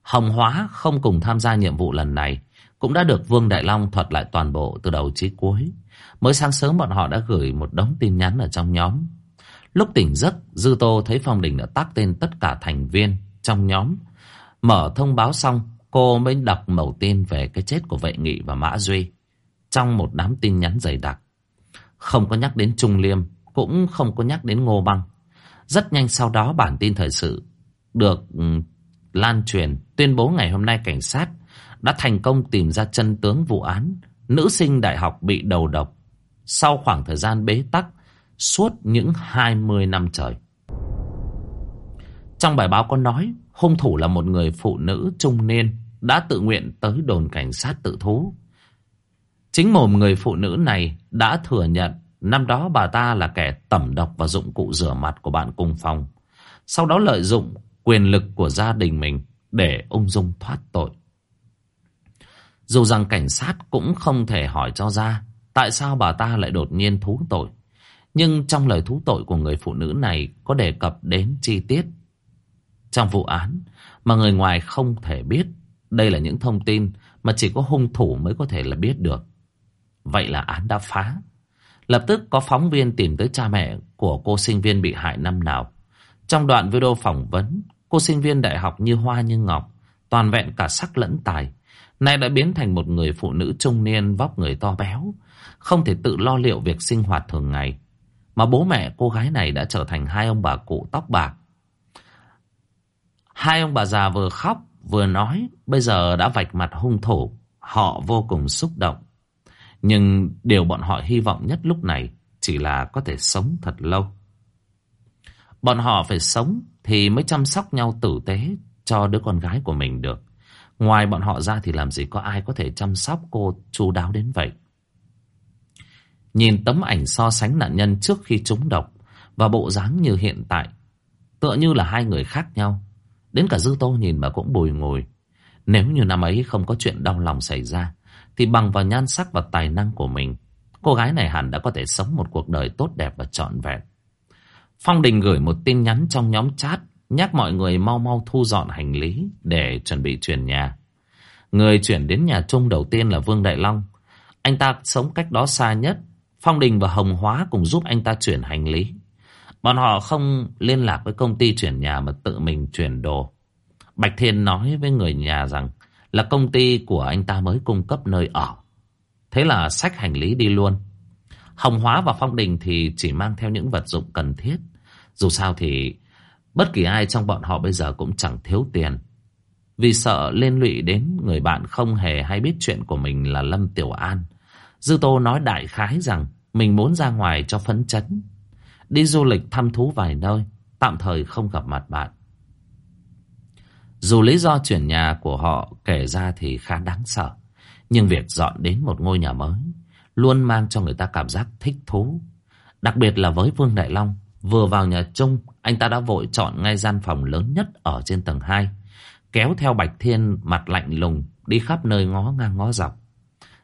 Hồng Hóa không cùng tham gia nhiệm vụ lần này, cũng đã được Vương Đại Long thuật lại toàn bộ từ đầu chí cuối. Mới sáng sớm bọn họ đã gửi một đống tin nhắn ở trong nhóm. Lúc tỉnh giấc, Dư Tô thấy Phong Đình đã tác tên tất cả thành viên trong nhóm. Mở thông báo xong, cô mới đọc mẩu tin về cái chết của Vệ Nghị và Mã Duy. Trong một đám tin nhắn dày đặc. Không có nhắc đến Trung Liêm, cũng không có nhắc đến Ngô Băng. Rất nhanh sau đó bản tin thời sự được ừ, lan truyền tuyên bố ngày hôm nay cảnh sát đã thành công tìm ra chân tướng vụ án nữ sinh đại học bị đầu độc sau khoảng thời gian bế tắc suốt những 20 năm trời. Trong bài báo có nói, hung thủ là một người phụ nữ trung niên đã tự nguyện tới đồn cảnh sát tự thú. Chính mồm người phụ nữ này đã thừa nhận năm đó bà ta là kẻ tẩm độc vào dụng cụ rửa mặt của bạn cùng phòng. Sau đó lợi dụng quyền lực của gia đình mình để ông dung thoát tội. Dù rằng cảnh sát cũng không thể hỏi cho ra tại sao bà ta lại đột nhiên thú tội. Nhưng trong lời thú tội của người phụ nữ này có đề cập đến chi tiết. Trong vụ án mà người ngoài không thể biết, đây là những thông tin mà chỉ có hung thủ mới có thể là biết được. Vậy là án đã phá. Lập tức có phóng viên tìm tới cha mẹ của cô sinh viên bị hại năm nào. Trong đoạn video phỏng vấn, cô sinh viên đại học như hoa như ngọc, toàn vẹn cả sắc lẫn tài. Nay đã biến thành một người phụ nữ trung niên vóc người to béo, không thể tự lo liệu việc sinh hoạt thường ngày. Mà bố mẹ cô gái này đã trở thành hai ông bà cụ tóc bạc. Hai ông bà già vừa khóc vừa nói bây giờ đã vạch mặt hung thủ. Họ vô cùng xúc động. Nhưng điều bọn họ hy vọng nhất lúc này chỉ là có thể sống thật lâu. Bọn họ phải sống thì mới chăm sóc nhau tử tế cho đứa con gái của mình được. Ngoài bọn họ ra thì làm gì có ai có thể chăm sóc cô chu đáo đến vậy. Nhìn tấm ảnh so sánh nạn nhân trước khi trúng độc và bộ dáng như hiện tại, tựa như là hai người khác nhau. Đến cả Dư Tô nhìn mà cũng bồi ngồi. Nếu như năm ấy không có chuyện đau lòng xảy ra, thì bằng vào nhan sắc và tài năng của mình, cô gái này hẳn đã có thể sống một cuộc đời tốt đẹp và trọn vẹn. Phong Đình gửi một tin nhắn trong nhóm chat nhắc mọi người mau mau thu dọn hành lý để chuẩn bị chuyển nhà. Người chuyển đến nhà chung đầu tiên là Vương Đại Long. Anh ta sống cách đó xa nhất. Phong Đình và Hồng Hóa cùng giúp anh ta chuyển hành lý. Bọn họ không liên lạc với công ty chuyển nhà mà tự mình chuyển đồ. Bạch Thiên nói với người nhà rằng là công ty của anh ta mới cung cấp nơi ở. Thế là xách hành lý đi luôn. Hồng Hóa và Phong Đình thì chỉ mang theo những vật dụng cần thiết. Dù sao thì bất kỳ ai trong bọn họ bây giờ cũng chẳng thiếu tiền. Vì sợ liên lụy đến người bạn không hề hay biết chuyện của mình là Lâm Tiểu An. Dư Tô nói đại khái rằng mình muốn ra ngoài cho phấn chấn. Đi du lịch thăm thú vài nơi, tạm thời không gặp mặt bạn. Dù lý do chuyển nhà của họ kể ra thì khá đáng sợ. Nhưng việc dọn đến một ngôi nhà mới luôn mang cho người ta cảm giác thích thú. Đặc biệt là với Vương Đại Long, vừa vào nhà chung, anh ta đã vội chọn ngay gian phòng lớn nhất ở trên tầng 2. Kéo theo Bạch Thiên mặt lạnh lùng, đi khắp nơi ngó ngang ngó dọc.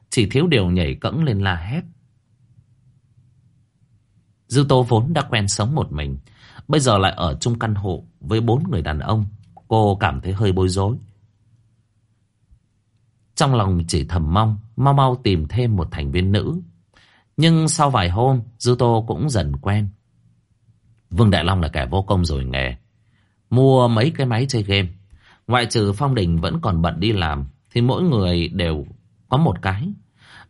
Chỉ thiếu điều nhảy cẫng lên la hét. Dư Tô vốn đã quen sống một mình, bây giờ lại ở chung căn hộ với bốn người đàn ông. Cô cảm thấy hơi bối rối. Trong lòng chỉ thầm mong mau mau tìm thêm một thành viên nữ. Nhưng sau vài hôm, Dư Tô cũng dần quen. Vương Đại Long là kẻ vô công rồi nghề. Mua mấy cái máy chơi game. Ngoại trừ Phong Đình vẫn còn bận đi làm, thì mỗi người đều có một cái.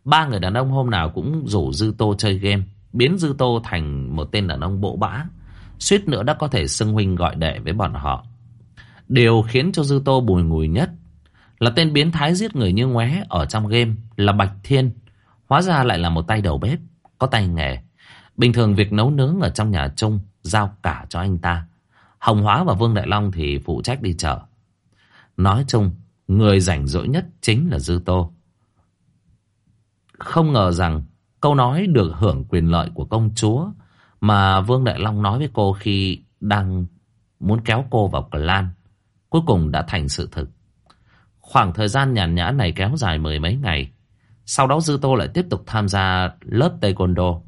Ba người đàn ông hôm nào cũng rủ Dư Tô chơi game, biến Dư Tô thành một tên đàn ông bộ bã. Suýt nữa đã có thể xưng huynh gọi đệ với bọn họ. Điều khiến cho Dư Tô bùi ngùi nhất là tên biến thái giết người như ngoé ở trong game là Bạch Thiên. Hóa ra lại là một tay đầu bếp, có tay nghề. Bình thường việc nấu nướng ở trong nhà chung giao cả cho anh ta. Hồng Hóa và Vương Đại Long thì phụ trách đi chợ. Nói chung, người rảnh rỗi nhất chính là Dư Tô. Không ngờ rằng câu nói được hưởng quyền lợi của công chúa mà Vương Đại Long nói với cô khi đang muốn kéo cô vào clan cuối cùng đã thành sự thực. Khoảng thời gian nhàn nhã này kéo dài mười mấy ngày. Sau đó Dư Tô lại tiếp tục tham gia lớp Taekwondo.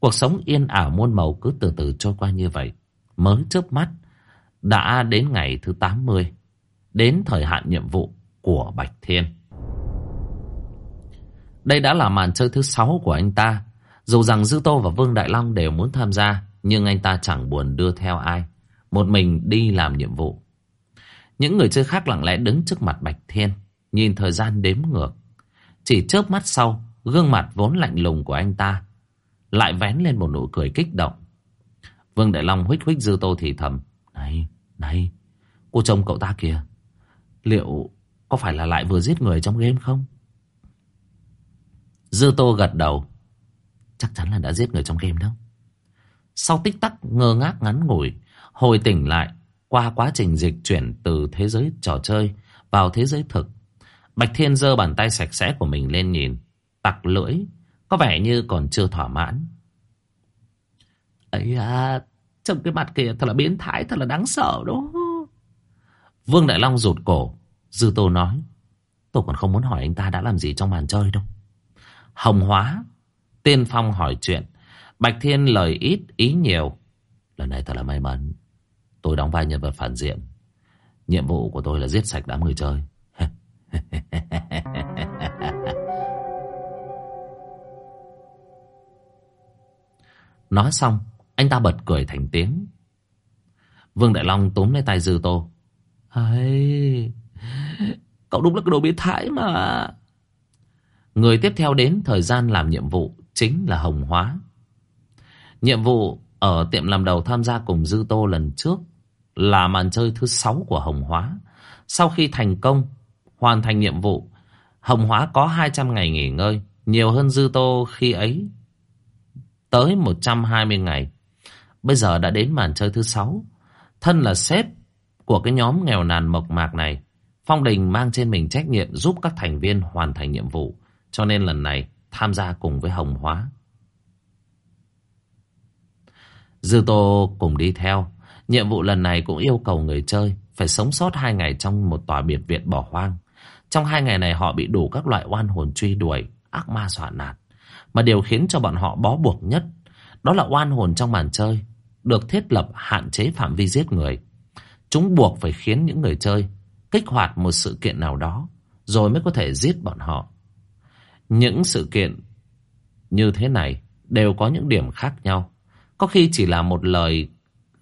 Cuộc sống yên ảo muôn màu cứ từ từ trôi qua như vậy. Mới chớp mắt, đã đến ngày thứ 80. đến thời hạn nhiệm vụ của Bạch Thiên. Đây đã là màn chơi thứ sáu của anh ta. Dù rằng Dư Tô và Vương Đại Long đều muốn tham gia, nhưng anh ta chẳng buồn đưa theo ai. Một mình đi làm nhiệm vụ. Những người chơi khác lặng lẽ đứng trước mặt Bạch Thiên, nhìn thời gian đếm ngược. Chỉ chớp mắt sau, gương mặt vốn lạnh lùng của anh ta lại vén lên một nụ cười kích động. Vương Đại Long huých huých Dư Tô thì thầm. Này, này, cô chồng cậu ta kìa. Liệu có phải là lại vừa giết người trong game không? Dư Tô gật đầu. Chắc chắn là đã giết người trong game đâu. Sau tích tắc ngơ ngác ngắn ngủi, hồi tỉnh lại qua quá trình dịch chuyển từ thế giới trò chơi vào thế giới thực. Bạch Thiên giơ bàn tay sạch sẽ của mình lên nhìn, tặc lưỡi, có vẻ như còn chưa thỏa mãn. ấy à, trông cái mặt kìa thật là biến thái, thật là đáng sợ đó. Vương Đại Long rụt cổ, Dư Tô nói, tôi còn không muốn hỏi anh ta đã làm gì trong màn chơi đâu. Hồng Hóa, Tiên Phong hỏi chuyện, Bạch Thiên lời ít, ý nhiều. Lần này thật là may mắn, tôi đóng vai nhân vật phản diện. Nhiệm vụ của tôi là giết sạch đám người chơi. Nói xong, anh ta bật cười thành tiếng. Vương Đại Long túm lấy tay Dư Tô. Ấy, cậu đúng là cái đồ biến thái mà. Người tiếp theo đến thời gian làm nhiệm vụ chính là Hồng Hóa. Nhiệm vụ ở tiệm làm đầu tham gia cùng Dư Tô lần trước là màn chơi thứ sáu của Hồng Hóa. Sau khi thành công, hoàn thành nhiệm vụ, Hồng Hóa có 200 ngày nghỉ ngơi, nhiều hơn Dư Tô khi ấy tới 120 ngày. Bây giờ đã đến màn chơi thứ sáu. Thân là sếp của cái nhóm nghèo nàn mộc mạc này. Phong Đình mang trên mình trách nhiệm giúp các thành viên hoàn thành nhiệm vụ. Cho nên lần này tham gia cùng với Hồng Hóa. Dư Tô cùng đi theo. Nhiệm vụ lần này cũng yêu cầu người chơi phải sống sót hai ngày trong một tòa biệt viện bỏ hoang. Trong hai ngày này họ bị đủ các loại oan hồn truy đuổi, ác ma xỏa nạt. Mà điều khiến cho bọn họ bó buộc nhất Đó là oan hồn trong màn chơi Được thiết lập hạn chế phạm vi giết người Chúng buộc phải khiến những người chơi Kích hoạt một sự kiện nào đó Rồi mới có thể giết bọn họ những sự kiện Như thế này Đều có những điểm khác nhau Có khi chỉ là một lời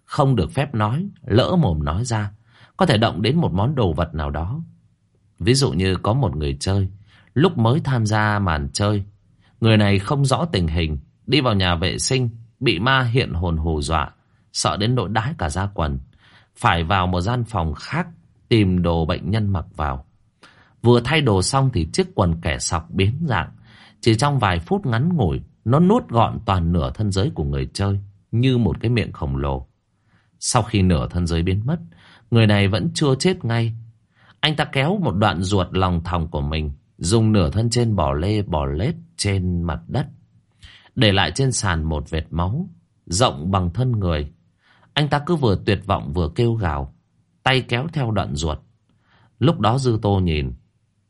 Không được phép nói Lỡ mồm nói ra Có thể động đến một món đồ vật nào đó Ví dụ như có một người chơi Lúc mới tham gia màn chơi Người này không rõ tình hình, đi vào nhà vệ sinh, bị ma hiện hồn hù dọa, sợ đến nỗi đái cả da quần. Phải vào một gian phòng khác, tìm đồ bệnh nhân mặc vào. Vừa thay đồ xong thì chiếc quần kẻ sọc biến dạng. Chỉ trong vài phút ngắn ngủi, nó nuốt gọn toàn nửa thân giới của người chơi, như một cái miệng khổng lồ. Sau khi nửa thân giới biến mất, người này vẫn chưa chết ngay. Anh ta kéo một đoạn ruột lòng thòng của mình, dùng nửa thân trên bỏ lê bỏ lết trên mặt đất. Để lại trên sàn một vệt máu, rộng bằng thân người. Anh ta cứ vừa tuyệt vọng vừa kêu gào, tay kéo theo đoạn ruột. Lúc đó Dư Tô nhìn,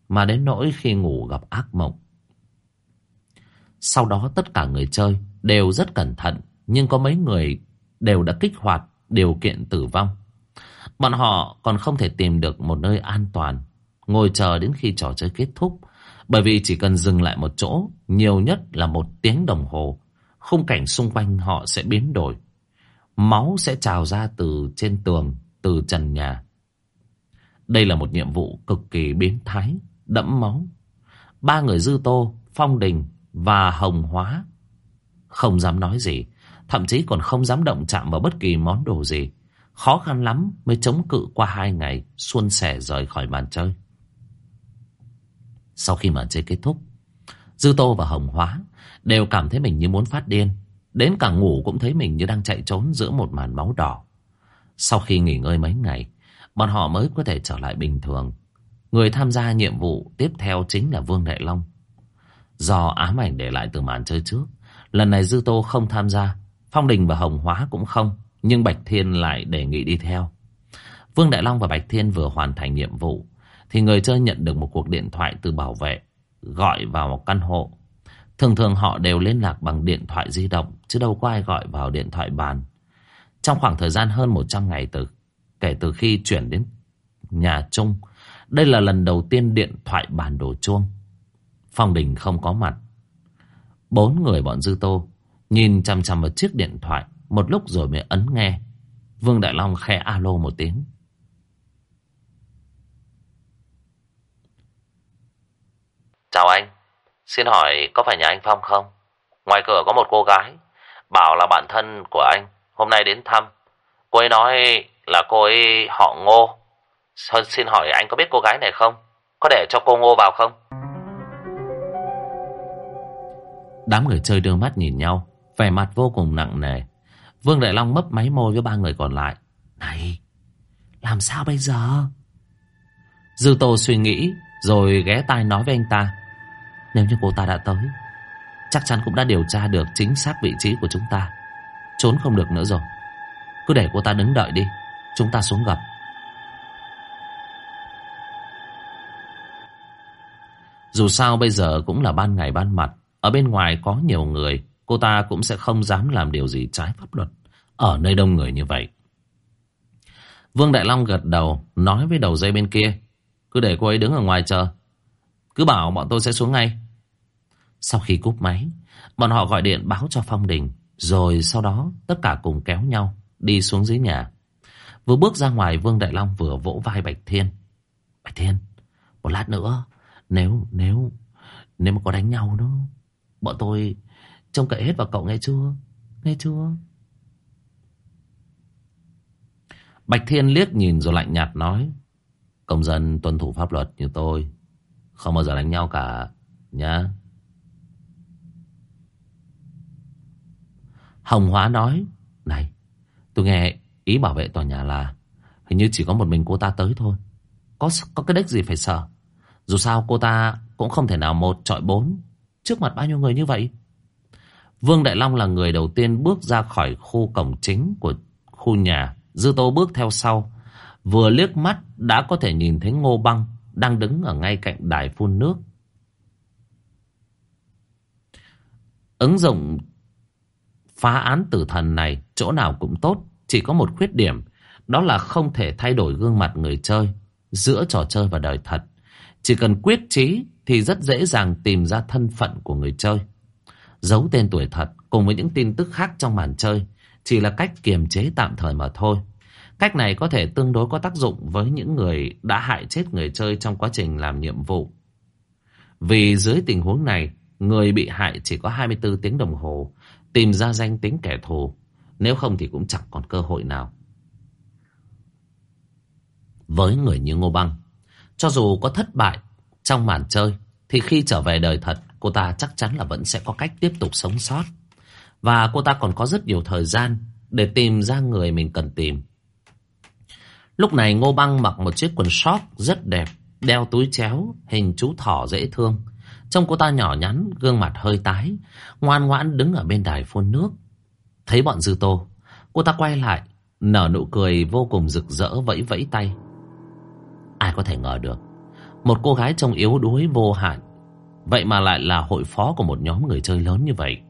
mà đến nỗi khi ngủ gặp ác mộng. Sau đó tất cả người chơi đều rất cẩn thận, nhưng có mấy người đều đã kích hoạt điều kiện tử vong. Bọn họ còn không thể tìm được một nơi an toàn, ngồi chờ đến khi trò chơi kết thúc bởi vì chỉ cần dừng lại một chỗ, nhiều nhất là một tiếng đồng hồ, khung cảnh xung quanh họ sẽ biến đổi. Máu sẽ trào ra từ trên tường, từ trần nhà. Đây là một nhiệm vụ cực kỳ biến thái, đẫm máu. Ba người dư tô, phong đình và hồng hóa. Không dám nói gì, thậm chí còn không dám động chạm vào bất kỳ món đồ gì. Khó khăn lắm mới chống cự qua hai ngày, xuân sẻ rời khỏi màn chơi. Sau khi màn chơi kết thúc, Dư Tô và Hồng Hóa đều cảm thấy mình như muốn phát điên. Đến cả ngủ cũng thấy mình như đang chạy trốn giữa một màn máu đỏ. Sau khi nghỉ ngơi mấy ngày, bọn họ mới có thể trở lại bình thường. Người tham gia nhiệm vụ tiếp theo chính là Vương Đại Long. Do ám ảnh để lại từ màn chơi trước, lần này Dư Tô không tham gia, Phong Đình và Hồng Hóa cũng không, nhưng Bạch Thiên lại đề nghị đi theo. Vương Đại Long và Bạch Thiên vừa hoàn thành nhiệm vụ, thì người chơi nhận được một cuộc điện thoại từ bảo vệ gọi vào một căn hộ. Thường thường họ đều liên lạc bằng điện thoại di động chứ đâu có ai gọi vào điện thoại bàn. Trong khoảng thời gian hơn 100 ngày từ kể từ khi chuyển đến nhà chung. Đây là lần đầu tiên điện thoại bản đồ chuông. Phong Đình không có mặt. Bốn người bọn Dư Tô nhìn chằm chằm vào chiếc điện thoại một lúc rồi mới ấn nghe. Vương Đại Long khẽ alo một tiếng. Chào anh, xin hỏi có phải nhà anh Phong không? Ngoài cửa có một cô gái, bảo là bạn thân của anh, hôm nay đến thăm. Cô ấy nói là cô ấy họ Ngô. Xin hỏi anh có biết cô gái này không? Có để cho cô Ngô vào không? Đám người chơi đưa mắt nhìn nhau, vẻ mặt vô cùng nặng nề. Vương Đại Long mấp máy môi với ba người còn lại. Này, làm sao bây giờ? Dư Tô suy nghĩ, rồi ghé tai nói với anh ta. Nếu như cô ta đã tới, chắc chắn cũng đã điều tra được chính xác vị trí của chúng ta. Trốn không được nữa rồi. Cứ để cô ta đứng đợi đi, chúng ta xuống gặp. Dù sao bây giờ cũng là ban ngày ban mặt, ở bên ngoài có nhiều người, cô ta cũng sẽ không dám làm điều gì trái pháp luật ở nơi đông người như vậy. Vương Đại Long gật đầu, nói với đầu dây bên kia, cứ để cô ấy đứng ở ngoài chờ. Cứ bảo bọn tôi sẽ xuống ngay. Sau khi cúp máy, bọn họ gọi điện báo cho Phong Đình, rồi sau đó tất cả cùng kéo nhau đi xuống dưới nhà. Vừa bước ra ngoài Vương Đại Long vừa vỗ vai Bạch Thiên. Bạch Thiên, một lát nữa, nếu, nếu, nếu mà có đánh nhau đó, bọn tôi trông cậy hết vào cậu nghe chưa? Nghe chưa? Bạch Thiên liếc nhìn rồi lạnh nhạt nói. Công dân tuân thủ pháp luật như tôi. Không bao giờ đánh nhau cả. Nhá. Hồng Hóa nói. Này, tôi nghe ý bảo vệ tòa nhà là hình như chỉ có một mình cô ta tới thôi. Có có cái đếch gì phải sợ. Dù sao cô ta cũng không thể nào một trọi bốn trước mặt bao nhiêu người như vậy. Vương Đại Long là người đầu tiên bước ra khỏi khu cổng chính của khu nhà. Dư Tô bước theo sau. Vừa liếc mắt đã có thể nhìn thấy Ngô Băng đang đứng ở ngay cạnh đài phun nước. Ứng dụng phá án tử thần này chỗ nào cũng tốt. Chỉ có một khuyết điểm. Đó là không thể thay đổi gương mặt người chơi giữa trò chơi và đời thật. Chỉ cần quyết trí thì rất dễ dàng tìm ra thân phận của người chơi. Giấu tên tuổi thật cùng với những tin tức khác trong màn chơi chỉ là cách kiềm chế tạm thời mà thôi. Cách này có thể tương đối có tác dụng với những người đã hại chết người chơi trong quá trình làm nhiệm vụ. Vì dưới tình huống này, người bị hại chỉ có 24 tiếng đồng hồ tìm ra danh tính kẻ thù. Nếu không thì cũng chẳng còn cơ hội nào. Với người như Ngô Băng, cho dù có thất bại trong màn chơi, thì khi trở về đời thật, cô ta chắc chắn là vẫn sẽ có cách tiếp tục sống sót. Và cô ta còn có rất nhiều thời gian để tìm ra người mình cần tìm. Lúc này Ngô Băng mặc một chiếc quần short rất đẹp, đeo túi chéo, hình chú thỏ dễ thương. Trông cô ta nhỏ nhắn, gương mặt hơi tái, ngoan ngoãn đứng ở bên đài phun nước. Thấy bọn dư tô, cô ta quay lại, nở nụ cười vô cùng rực rỡ vẫy vẫy tay. Ai có thể ngờ được, một cô gái trông yếu đuối vô hạn, vậy mà lại là hội phó của một nhóm người chơi lớn như vậy.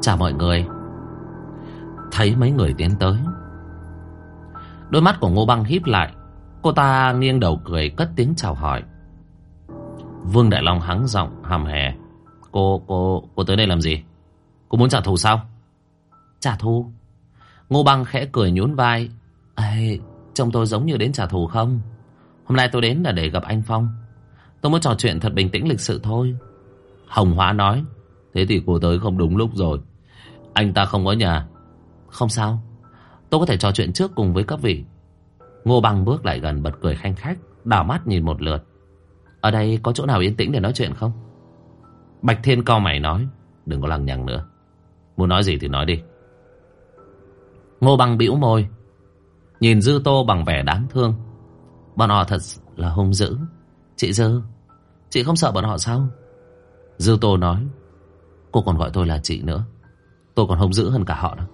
Chào mọi người. Thấy mấy người tiến tới. Đôi mắt của Ngô Băng híp lại. Cô ta nghiêng đầu cười cất tiếng chào hỏi. Vương Đại Long hắng giọng hàm hè Cô, cô, cô tới đây làm gì? Cô muốn trả thù sao? Trả thù? Ngô Băng khẽ cười nhún vai. Ê, trông tôi giống như đến trả thù không? Hôm nay tôi đến là để gặp anh Phong. Tôi muốn trò chuyện thật bình tĩnh lịch sự thôi. Hồng Hóa nói. Thế thì cô tới không đúng lúc rồi. Anh ta không có nhà. Không sao. Tôi có thể trò chuyện trước cùng với các vị. Ngô Bằng bước lại gần bật cười khanh khách Đảo mắt nhìn một lượt ở đây có chỗ nào yên tĩnh để nói chuyện không? Bạch Thiên cao mày nói, Đừng có lằng nhằng nữa. Muốn nói gì thì nói đi. Ngô Bằng bĩu môi, Nhìn Dư Tô bằng vẻ đáng thương. Bọn họ thật là hung dữ. Chị Dư, Chị không sợ bọn họ sao? Dư Tô nói, Cô còn gọi tôi là chị nữa. Tôi còn hung dữ hơn cả họ đó.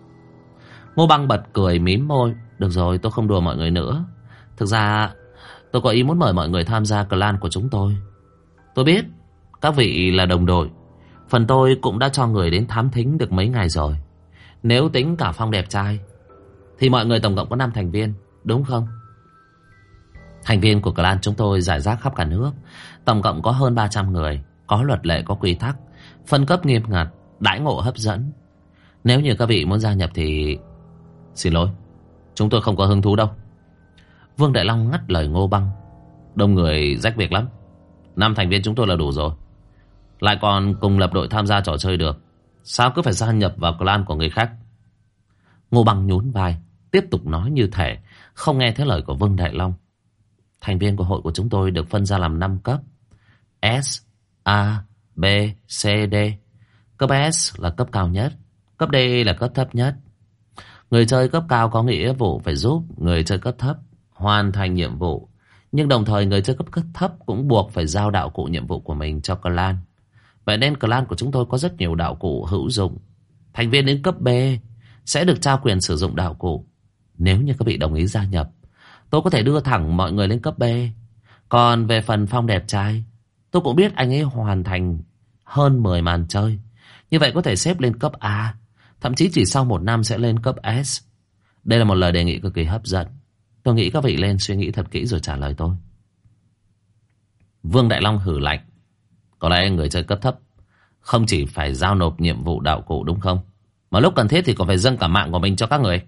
Ngô băng bật cười mím môi, Được rồi, tôi không đùa mọi người nữa. Thực ra tôi có ý muốn mời mọi người tham gia clan của chúng tôi. Tôi biết, Các vị là đồng đội. Phần tôi cũng đã cho người đến thám thính được mấy ngày rồi. Nếu tính cả Phong đẹp trai, Thì mọi người tổng cộng có 5 thành viên, Đúng không? Thành viên của clan chúng tôi giải rác khắp cả nước. Tổng cộng có hơn 300 người, Có luật lệ, có quy tắc, Phân cấp nghiêm ngặt, Đãi ngộ hấp dẫn. Nếu như các vị muốn gia nhập thì Xin lỗi, Chúng tôi không có hứng thú đâu. Vương Đại Long ngắt lời Ngô Băng. Đông người rách việc lắm. Năm thành viên chúng tôi là đủ rồi. Lại còn cùng lập đội tham gia trò chơi được. Sao cứ phải gia nhập vào clan của người khác? Ngô Băng nhún vai Tiếp tục nói như thể Không nghe thấy lời của Vương Đại Long. Thành viên của hội của chúng tôi được phân ra làm 5 cấp. S, A, B, C, D. Cấp S là cấp cao nhất Cấp D là cấp thấp nhất. Người chơi cấp cao có nghĩa vụ phải giúp người chơi cấp thấp hoàn thành nhiệm vụ. Nhưng đồng thời người chơi cấp cấp thấp cũng buộc phải giao đạo cụ nhiệm vụ của mình cho clan. Vậy nên clan của chúng tôi có rất nhiều đạo cụ hữu dụng. Thành viên đến cấp B sẽ được trao quyền sử dụng đạo cụ. Nếu như các vị đồng ý gia nhập, tôi có thể đưa thẳng mọi người lên cấp B. Còn về phần phong đẹp trai, tôi cũng biết anh ấy hoàn thành hơn 10 màn chơi. Như vậy có thể xếp lên cấp A, thậm chí chỉ sau một năm sẽ lên cấp S. Đây là một lời đề nghị cực kỳ hấp dẫn. Tôi nghĩ các vị lên suy nghĩ thật kỹ rồi trả lời tôi. Vương Đại Long hử lạnh. Có lẽ người chơi cấp thấp không chỉ phải giao nộp nhiệm vụ đạo cụ đúng không? Mà lúc cần thiết thì còn phải dâng cả mạng của mình cho các người.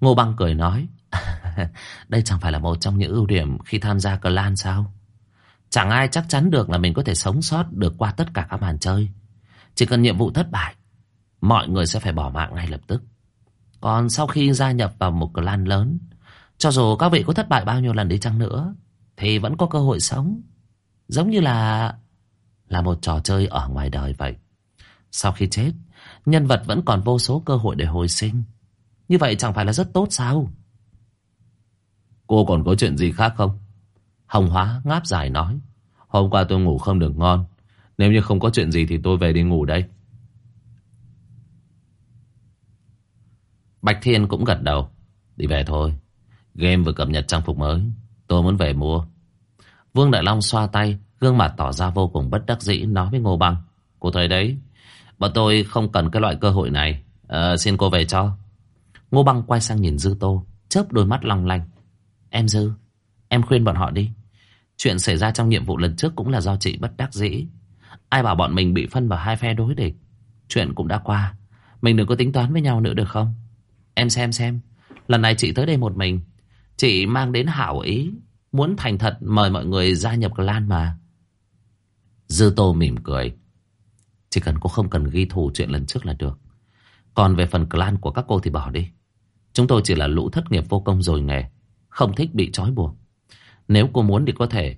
Ngô Băng cười nói. Đây chẳng phải là một trong những ưu điểm khi tham gia clan sao? Chẳng ai chắc chắn được là mình có thể sống sót được qua tất cả các màn chơi. Chỉ cần nhiệm vụ thất bại, mọi người sẽ phải bỏ mạng ngay lập tức. Còn sau khi gia nhập vào một clan lớn, cho dù các vị có thất bại bao nhiêu lần đi chăng nữa Thì vẫn có cơ hội sống. Giống như là Là một trò chơi ở ngoài đời vậy. Sau khi chết Nhân vật vẫn còn vô số cơ hội để hồi sinh. Như vậy chẳng phải là rất tốt sao? Cô còn có chuyện gì khác không? Hồng Hóa ngáp dài nói. Hôm qua tôi ngủ không được ngon. Nếu như không có chuyện gì thì tôi về đi ngủ đây. Bạch Thiên cũng gật đầu. Đi về thôi Game vừa cập nhật trang phục mới. Tôi muốn về mua. Vương Đại Long xoa tay Gương mặt tỏ ra vô cùng bất đắc dĩ Nói với Ngô Băng. Cô thấy đấy Bọn tôi không cần cái loại cơ hội này. À, Xin cô về cho. Ngô Băng quay sang nhìn Dư Tô Chớp đôi mắt long lanh. Em Dư Em khuyên bọn họ đi. Chuyện xảy ra trong nhiệm vụ lần trước cũng là do chị bất đắc dĩ. Ai bảo bọn mình bị phân vào hai phe đối địch? Chuyện cũng đã qua. Mình đừng có tính toán với nhau nữa được không? Em xem xem. Lần này chị tới đây một mình Chị mang đến hảo ý. Muốn thành thật, mời mọi người gia nhập clan mà. Dư Tô mỉm cười. Chỉ cần cô không cần ghi thù chuyện lần trước là được. Còn về phần clan của các cô thì bỏ đi. Chúng tôi chỉ là lũ thất nghiệp vô công rồi nghề. Không thích bị trói buộc. Nếu cô muốn thì có thể